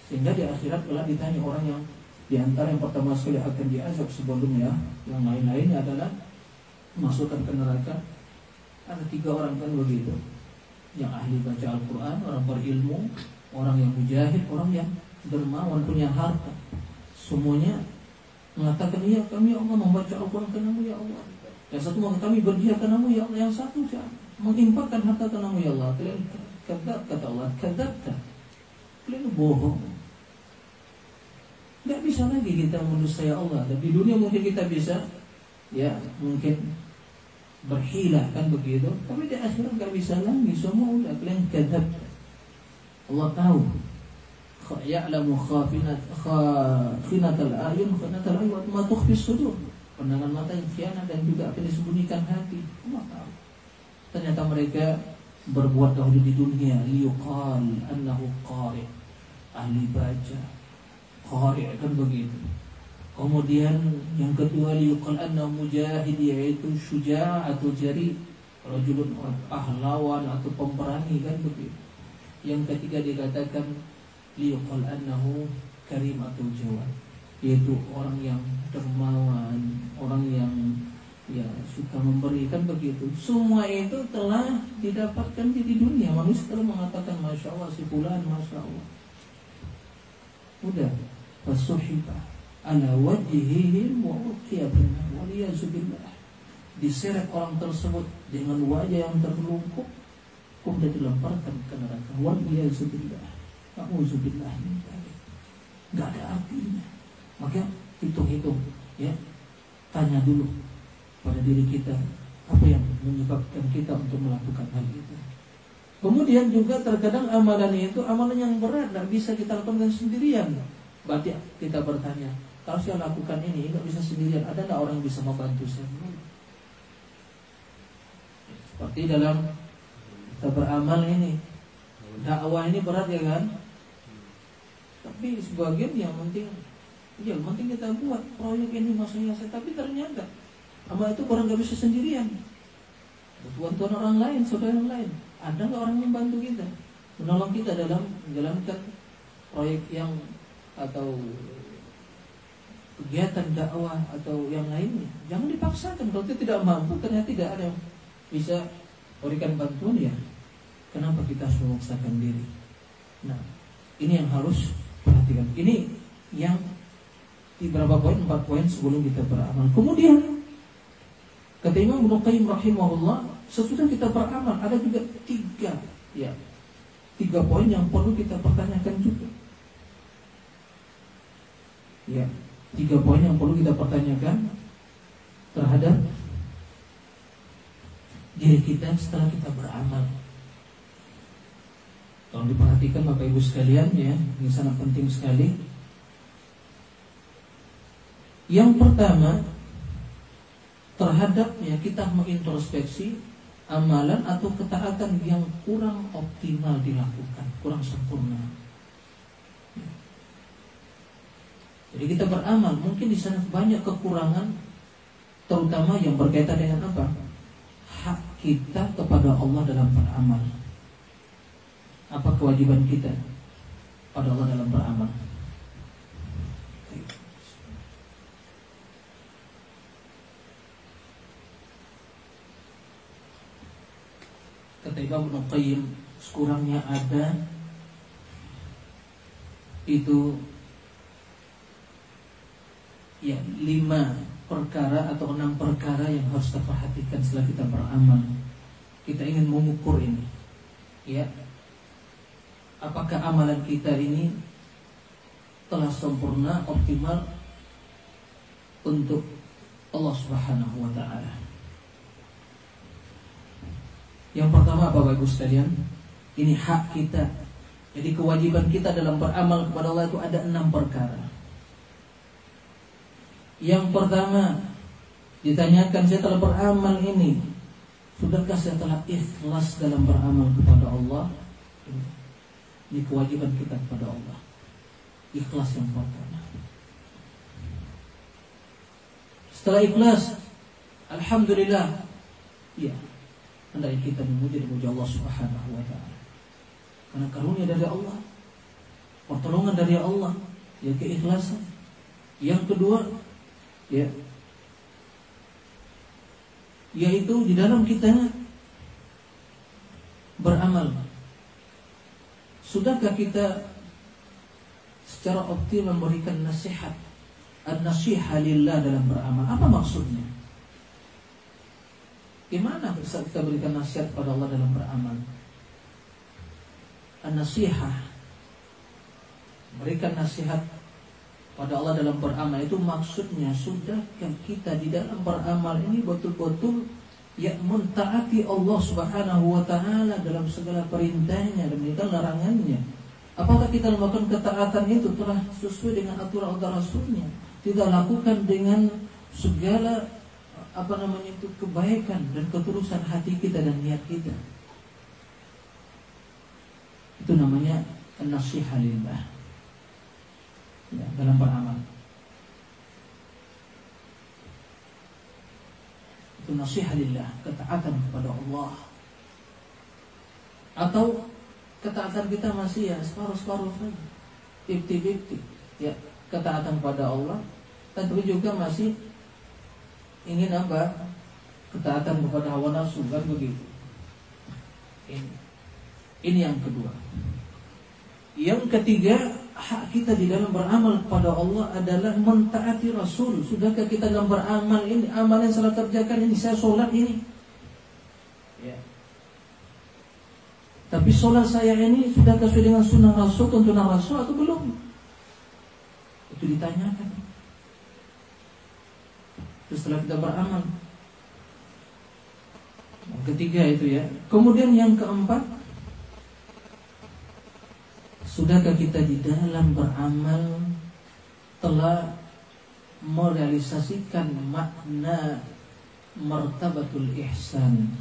sehingga di akhirat kelak ditanya orang yang di antara yang pertama sekali akan diazab sebelumnya yang lain-lainnya adalah masukkan ke neraka. Ada tiga orang kan begitu. Yang ahli baca Al-Quran orang berilmu orang yang mujahid orang yang dermawan punya harta semuanya mengatakan ya kami ya Allah membaca Al-Quran karena ya Allah yang satu mau kami berjihad karenamu ya Allah. Yang satu mengimpakkan harta karenamu ya Allah. Kalian kata kata Allah, kata Kalian bohong. Tidak bisa lagi kita saya Allah. Dan di dunia mungkin kita bisa, ya mungkin berhilah kan begitu. Tapi di akhirat nggak bisa lagi. Semua udah kalian kata Allah tahu. Ya'lamu khafinat khafinatal ayun khafinatal ayun wa ma tukhfi sudur. Pandangan mata yang khianat dan juga apa yang disembunyikan hati. Allah tahu. Ternyata mereka berbuat dahulu di dunia. Liyuqal annahu qari. Ahli baca. Qari kan begitu. Kemudian yang kedua liyuqal annahu mujahid yaitu syuja' atau jari. Rajulun pahlawan atau pemberani kan begitu. Yang ketiga dikatakan liyuqal annahu karim atau jawad yaitu orang yang dermawan, orang yang ya suka memberikan begitu. Semua itu telah didapatkan di dunia. Manusia telah mengatakan masya Allah si bulan masya Allah. Udah, fasuhiba ala wajhihi wa uqiya waliyazubillah. Diseret orang tersebut dengan wajah yang terlungkup kemudian dilemparkan ke neraka. Waliyazubillah. Nauzubillah min Gak ada artinya. Maka hitung-hitung ya. Tanya dulu pada diri kita apa yang menyebabkan kita untuk melakukan hal itu. Kemudian juga terkadang amalan itu amalan yang berat tidak bisa kita lakukan sendirian. Berarti kita bertanya, kalau saya lakukan ini nggak bisa sendirian, ada nggak orang yang bisa membantu saya? Seperti dalam kita beramal ini, dakwah ini berat ya kan? Tapi sebagian yang penting ya penting kita buat proyek ini maksudnya. Tapi ternyata amal itu orang nggak bisa sendirian. Bantuan orang lain saudara yang lain. Ada nggak orang yang membantu kita? Menolong kita dalam menjalankan proyek yang atau kegiatan dakwah atau yang lainnya? Jangan dipaksakan. Kalau kita tidak mampu ternyata tidak ada yang bisa berikan bantuan ya. Kenapa kita harus memaksakan diri? Nah ini yang harus perhatikan. Ini yang di beberapa poin? Empat poin sebelum kita beramal. Kemudian kata Imam Ibnu Qayyim rahimahullah sesudah kita beramal ada juga tiga ya tiga poin yang perlu kita pertanyakan juga. Ya, tiga poin yang perlu kita pertanyakan terhadap diri kita setelah kita beramal. Kalau diperhatikan Bapak Ibu sekalian ya, ini sangat penting sekali. Yang pertama terhadap ya kita mengintrospeksi amalan atau ketaatan yang kurang optimal dilakukan, kurang sempurna. Jadi kita beramal, mungkin di sana banyak kekurangan, terutama yang berkaitan dengan apa? Hak kita kepada Allah dalam beramal. Apa kewajiban kita pada Allah dalam beramal? Kata Imam sekurangnya ada itu ya lima perkara atau enam perkara yang harus kita perhatikan setelah kita beramal. Kita ingin mengukur ini, ya. Apakah amalan kita ini telah sempurna, optimal untuk Allah Subhanahu wa taala. Yang pertama Bapak Ibu sekalian, ini hak kita. Jadi kewajiban kita dalam beramal kepada Allah itu ada enam perkara. Yang pertama ditanyakan saya telah beramal ini, sudahkah saya telah ikhlas dalam beramal kepada Allah? Ini kewajiban kita kepada Allah. Ikhlas yang pertama. Setelah ikhlas, alhamdulillah, ya, hendaknya kita memuji dan memuji Allah Subhanahu wa taala. Karena karunia dari Allah, pertolongan dari Allah, ya keikhlasan. Yang kedua, ya yaitu di dalam kita beramal sudahkah kita secara optimal memberikan nasihat? An-nasihah lillah dalam beramal. Apa maksudnya? Gimana bisa kita berikan nasihat kepada Allah dalam beramal? An-nasihah berikan nasihat pada Allah dalam beramal. Itu maksudnya sudahkah kita di dalam beramal ini betul-betul ya mentaati Allah Subhanahu wa taala dalam segala perintahnya dan meninggalkan larangannya. Apakah kita melakukan ketaatan itu telah sesuai dengan aturan Allah Rasulnya? Tidak lakukan dengan segala apa namanya itu kebaikan dan ketulusan hati kita dan niat kita. Itu namanya nasihat lillah ya, dalam beramal. Nasihatillah, ketaatan kepada Allah. Atau ketaatan kita masih ya separuh-separuh saja. Fifty-fifty. Ya, ketaatan kepada Allah. Tentu juga masih ingin apa? Ketaatan kepada hawa nafsu kan begitu. Ini. Ini yang kedua. Yang ketiga hak kita di dalam beramal kepada Allah adalah mentaati Rasul. Sudahkah kita dalam beramal ini, amal yang salah kerjakan ini, saya sholat ini. Ya. Tapi sholat saya ini sudah sesuai dengan sunnah Rasul, tuntunan Rasul atau belum? Itu ditanyakan. Terus setelah kita beramal. Yang ketiga itu ya. Kemudian yang keempat, Sudahkah kita di dalam beramal telah merealisasikan makna martabatul ihsan?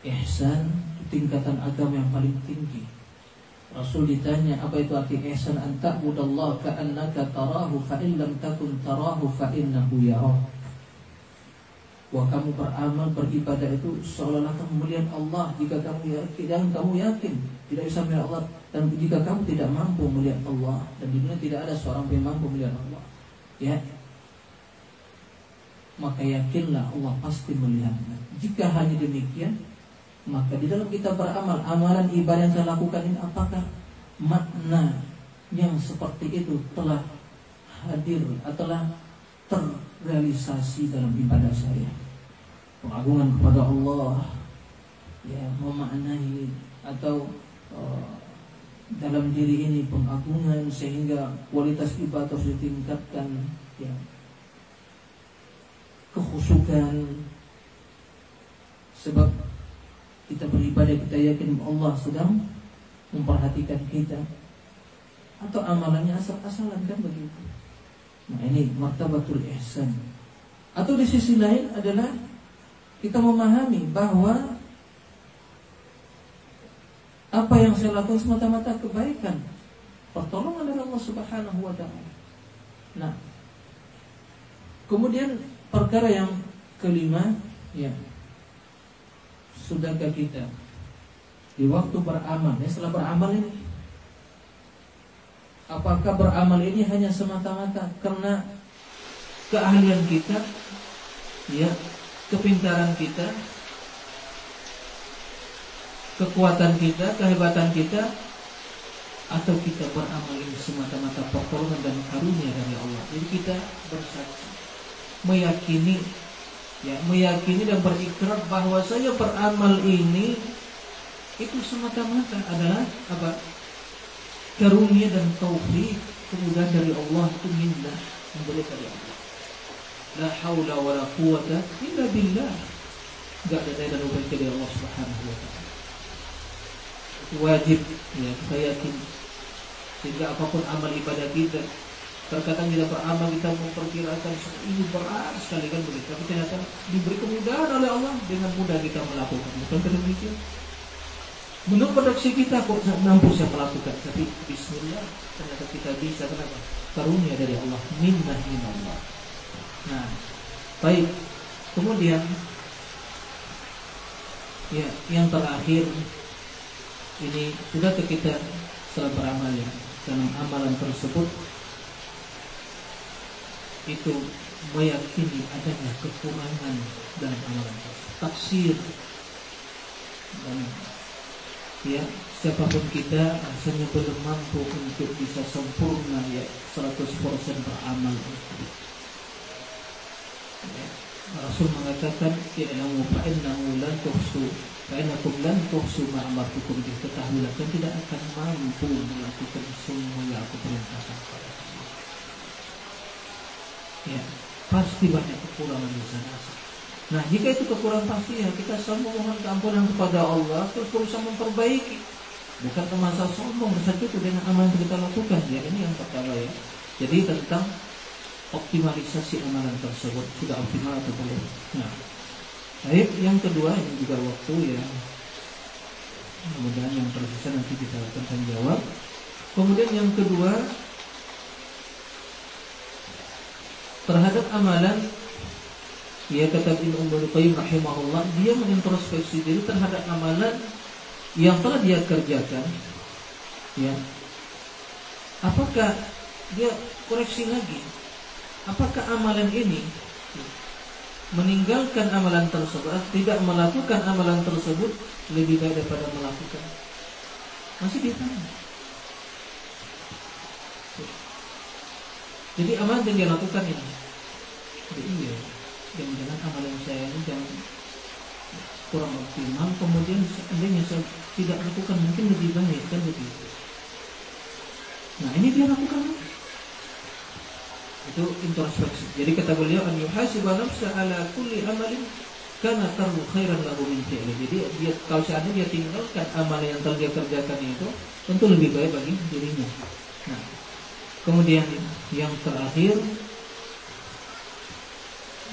Ihsan tingkatan agama yang paling tinggi. Rasul ditanya apa itu arti ihsan an ta'budallah ka'annaka tarahu fa in lam takun tarahu fa innahu. Wah kamu beramal beribadah itu seolah-olah kamu melihat Allah. Jika kamu yakin dan kamu yakin tidak bisa melihat Allah dan jika kamu tidak mampu melihat Allah dan di dunia tidak ada seorang yang mampu melihat Allah ya maka yakinlah Allah pasti melihatnya. Jika hanya demikian maka di dalam kita beramal amalan ibadah yang saya lakukan ini apakah makna yang seperti itu telah hadir atau telah terrealisasi dalam ibadah saya. Pengagungan kepada Allah ya memaknai atau uh, dalam diri ini pengagungan sehingga kualitas ibadah harus ditingkatkan ya. Kehusukan sebab kita beribadah kita yakin Allah sedang memperhatikan kita. Atau amalannya asal-asalan kan begitu nah ini martabatul ihsan atau di sisi lain adalah kita memahami bahwa apa yang saya lakukan semata-mata kebaikan pertolongan dari Allah Subhanahu wa taala. Nah, kemudian perkara yang kelima ya sudahkah kita di waktu beramal ya setelah beramal ini apakah beramal ini hanya semata-mata karena keahlian kita ya kepintaran kita, kekuatan kita, kehebatan kita, atau kita beramal ini semata-mata pertolongan dan karunia dari Allah. Jadi kita bersaksi, meyakini, ya, meyakini dan berikrar bahwa saya beramal ini itu semata-mata adalah apa? Karunia dan taufik kemudahan dari Allah itu minta memberi dari Allah. La haula wa la quwata illa billah. Enggak ada daya dan upaya dari Allah Subhanahu wa taala. Wajib ya kita yakin sehingga apa pun amal ibadah kita terkadang kita beramal kita memperkirakan ini berat sekali kan begitu tapi ternyata diberi kemudahan oleh Allah dengan mudah kita melakukan bukan demikian menurut prediksi kita kok mampu saya melakukan tapi Bismillah ternyata kita bisa kenapa? Karunia dari Allah. Minnah min Allah Nah, baik. Kemudian ya, yang terakhir ini sudah kita setelah beramal ya dalam amalan tersebut. Itu meyakini adanya kekurangan dalam amalan tersebut. Taksir dan ya siapa pun kita rasanya belum mampu untuk bisa sempurna ya 100% beramal tersebut. Rasul mengatakan i'lamu fa innahu lan tuhsu fa innakum lan tuhsu ma amartukum bih ketahuilah kan tidak akan mampu melakukan semua yang aku perintahkan. Ya, pasti banyak kekurangan di sana. Nah, jika itu kekurangan pasti ya kita selalu mohon keampunan kepada Allah terus berusaha memperbaiki. Bukan ke masa sombong itu dengan amal yang kita lakukan. Ya, ini yang pertama ya. Jadi tentang optimalisasi amalan tersebut sudah optimal atau belum. Nah, baik yang kedua ini juga waktu ya. Kemudian yang tersisa nanti kita akan jawab. Kemudian yang kedua terhadap amalan ya kata Ibnu Qayyim rahimahullah dia mengintrospeksi diri terhadap amalan yang telah dia kerjakan ya. Apakah dia koreksi lagi? Apakah amalan ini meninggalkan amalan tersebut tidak melakukan amalan tersebut lebih baik daripada melakukan? Masih ditanya. Jadi amalan yang dia lakukan ini. Jadi iya jangan-jangan amalan saya ini jangan kurang optimal kemudian seandainya saya tidak lakukan mungkin lebih baik kan begitu nah ini dia lakukan itu introspeksi. Jadi kata beliau an yuhasiba nafsa ala kulli amalin karena tarmu khairan lahu min fi'li. Jadi dia kalau seandainya dia tinggalkan amal yang telah dia kerjakan itu tentu lebih baik bagi dirinya. Nah, kemudian yang terakhir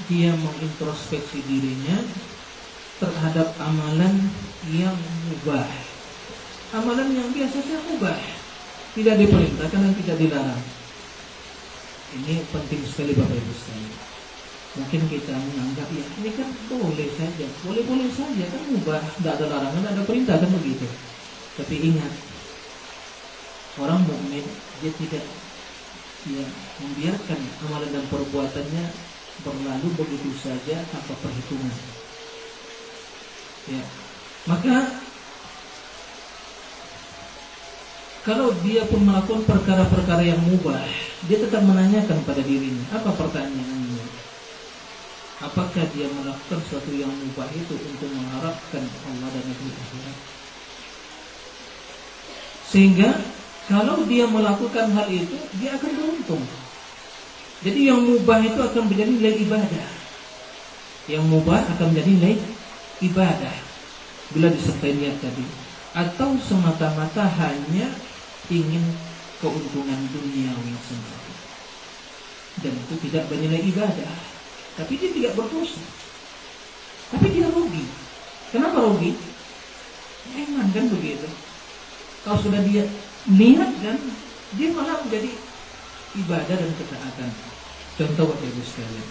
dia mengintrospeksi dirinya terhadap amalan yang mubah amalan yang biasa saja mubah, tidak diperintahkan dan tidak dilarang. Ini penting sekali Bapak Ibu sekalian. Mungkin kita menganggap ya ini kan boleh saja, boleh-boleh saja kan mubah, tidak ada larangan, tidak ada perintah kan begitu. Tapi ingat, orang mukmin dia tidak ya membiarkan amalan dan perbuatannya berlalu begitu saja tanpa perhitungan. Ya, maka kalau dia pun melakukan perkara-perkara yang mubah, dia tetap menanyakan pada dirinya, apa pertanyaannya? Apakah dia melakukan sesuatu yang mubah itu untuk mengharapkan Allah dan negeri akhirat? Sehingga kalau dia melakukan hal itu, dia akan beruntung. Jadi yang mubah itu akan menjadi nilai ibadah. Yang mubah akan menjadi nilai ibadah bila disertai niat tadi. Atau semata-mata hanya ingin keuntungan duniawi semata. Dan itu tidak bernilai ibadah. Tapi dia tidak berdosa. Tapi dia rugi. Kenapa rugi? Emang kan begitu. Kalau sudah dia niat kan, dia malah menjadi ibadah dan ketaatan. Contoh Bapak Ibu sekalian.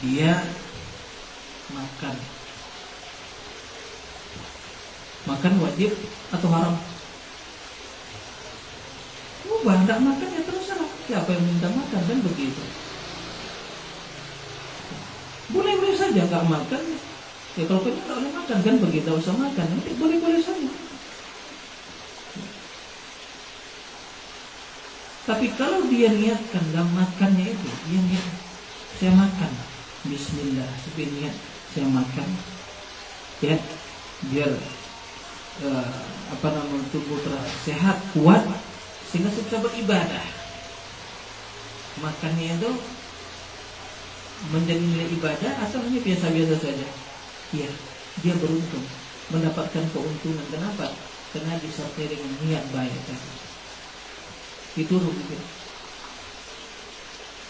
Dia makan Makan wajib atau haram? Mubah, tidak makan ya terserah. Siapa yang minta makan kan begitu. Boleh-boleh saja nggak makan. Ya kalau kita nggak boleh makan kan begitu, usah makan. Boleh-boleh saja. Tapi kalau dia niatkan dalam makannya itu, dia niat saya makan, Bismillah, tapi niat saya makan, ya biar uh, apa namanya tubuh sehat kuat sehingga bisa beribadah. Makannya itu menjadi nilai ibadah atau hanya biasa-biasa saja? Iya dia beruntung mendapatkan keuntungan. Kenapa? Karena disertai dengan niat baik? Itu rugi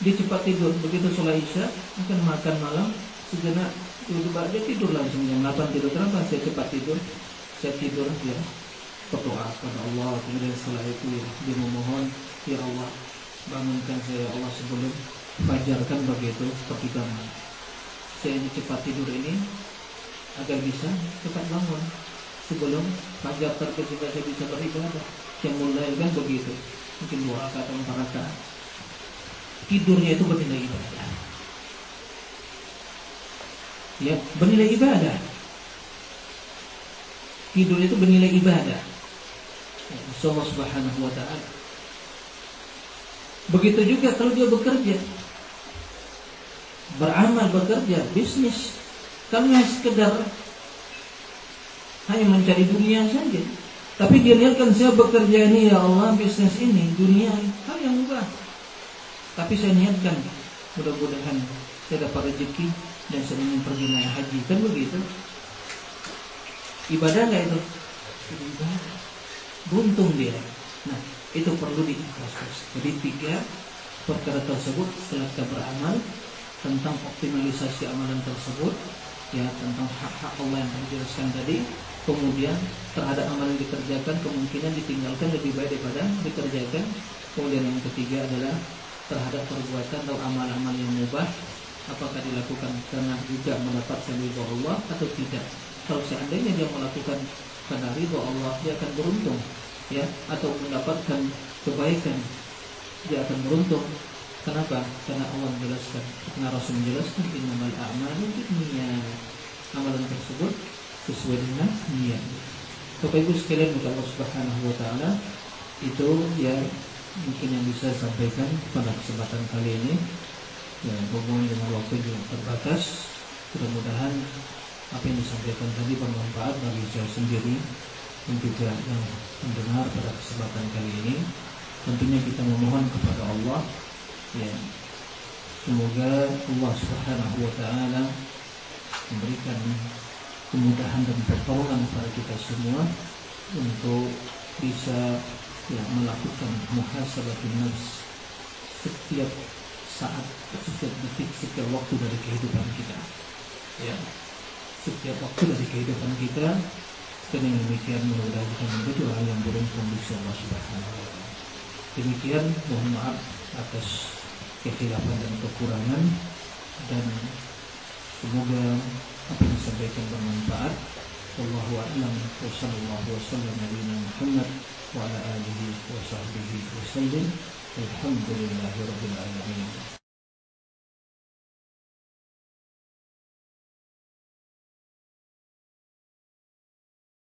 dia cepat tidur. Begitu sholat isya akan makan malam sejenak tiba dia tidur langsung. Jam 8 tidur kenapa saya cepat tidur saya tidur ya berdoa kepada Allah. Kemudian setelah itu ya, dia memohon ya Allah bangunkan saya ya Allah sebelum fajar kan begitu seperti kamu saya ini cepat tidur ini agar bisa cepat bangun. Sebelum fajar terbit saya bisa beribadah. Yang mulai kan begitu mungkin dua rakaat atau empat rakaat tidurnya itu bernilai ibadah ya bernilai ibadah tidur itu bernilai ibadah. Allah Subhanahu wa taala. Begitu juga kalau dia bekerja. Beramal bekerja, bisnis. Hanya sekedar hanya mencari dunia saja. Tapi dia niatkan saya bekerja ini ya Allah bisnis ini dunia hal yang mubah. Tapi saya niatkan mudah-mudahan saya dapat rezeki dan saya ingin pergi naik haji kan begitu. Ibadah nggak itu? Ibadah. Buntung dia. Nah, itu perlu diikhlaskan. Jadi tiga perkara tersebut setelah kita beramal tentang optimalisasi amalan tersebut, ya tentang hak-hak Allah yang dijelaskan tadi, kemudian terhadap amalan yang dikerjakan kemungkinan ditinggalkan lebih baik daripada dikerjakan. Kemudian yang ketiga adalah terhadap perbuatan atau amal-amal yang mubah apakah dilakukan karena juga mendapatkan ridho Allah atau tidak. Kalau seandainya dia melakukan karena ridho Allah dia akan beruntung ya atau mendapatkan kebaikan dia akan beruntung. Kenapa? Karena Allah menjelaskan karena Rasul menjelaskan innamal a'malu amalan tersebut sesuai dengan niat Bapak Ibu sekalian untuk Allah Subhanahu wa taala itu ya mungkin yang bisa sampaikan pada kesempatan kali ini. Ya hubungan dengan waktu yang terbatas. Mudah-mudahan apa yang disampaikan tadi bermanfaat bagi saya sendiri dan juga yang mendengar pada kesempatan kali ini. Tentunya kita memohon kepada Allah ya semoga Allah Subhanahu wa taala memberikan kemudahan dan pertolongan kepada kita semua untuk bisa ya melakukan muhasabatun nafs setiap saat, setiap detik, setiap waktu dari kehidupan kita. Ya, setiap waktu dari kehidupan kita dan yang demikian mudah-mudahan kita menjadi yang beruntung di Allah Subhanahu. Demikian mohon maaf atas kekhilafan dan kekurangan dan semoga apa yang disampaikan bermanfaat. Wallahu a'lam wa sallallahu wa sallam ala Muhammad wa ala alihi wa sahbihi wa sallam. Alhamdulillahirabbil alamin.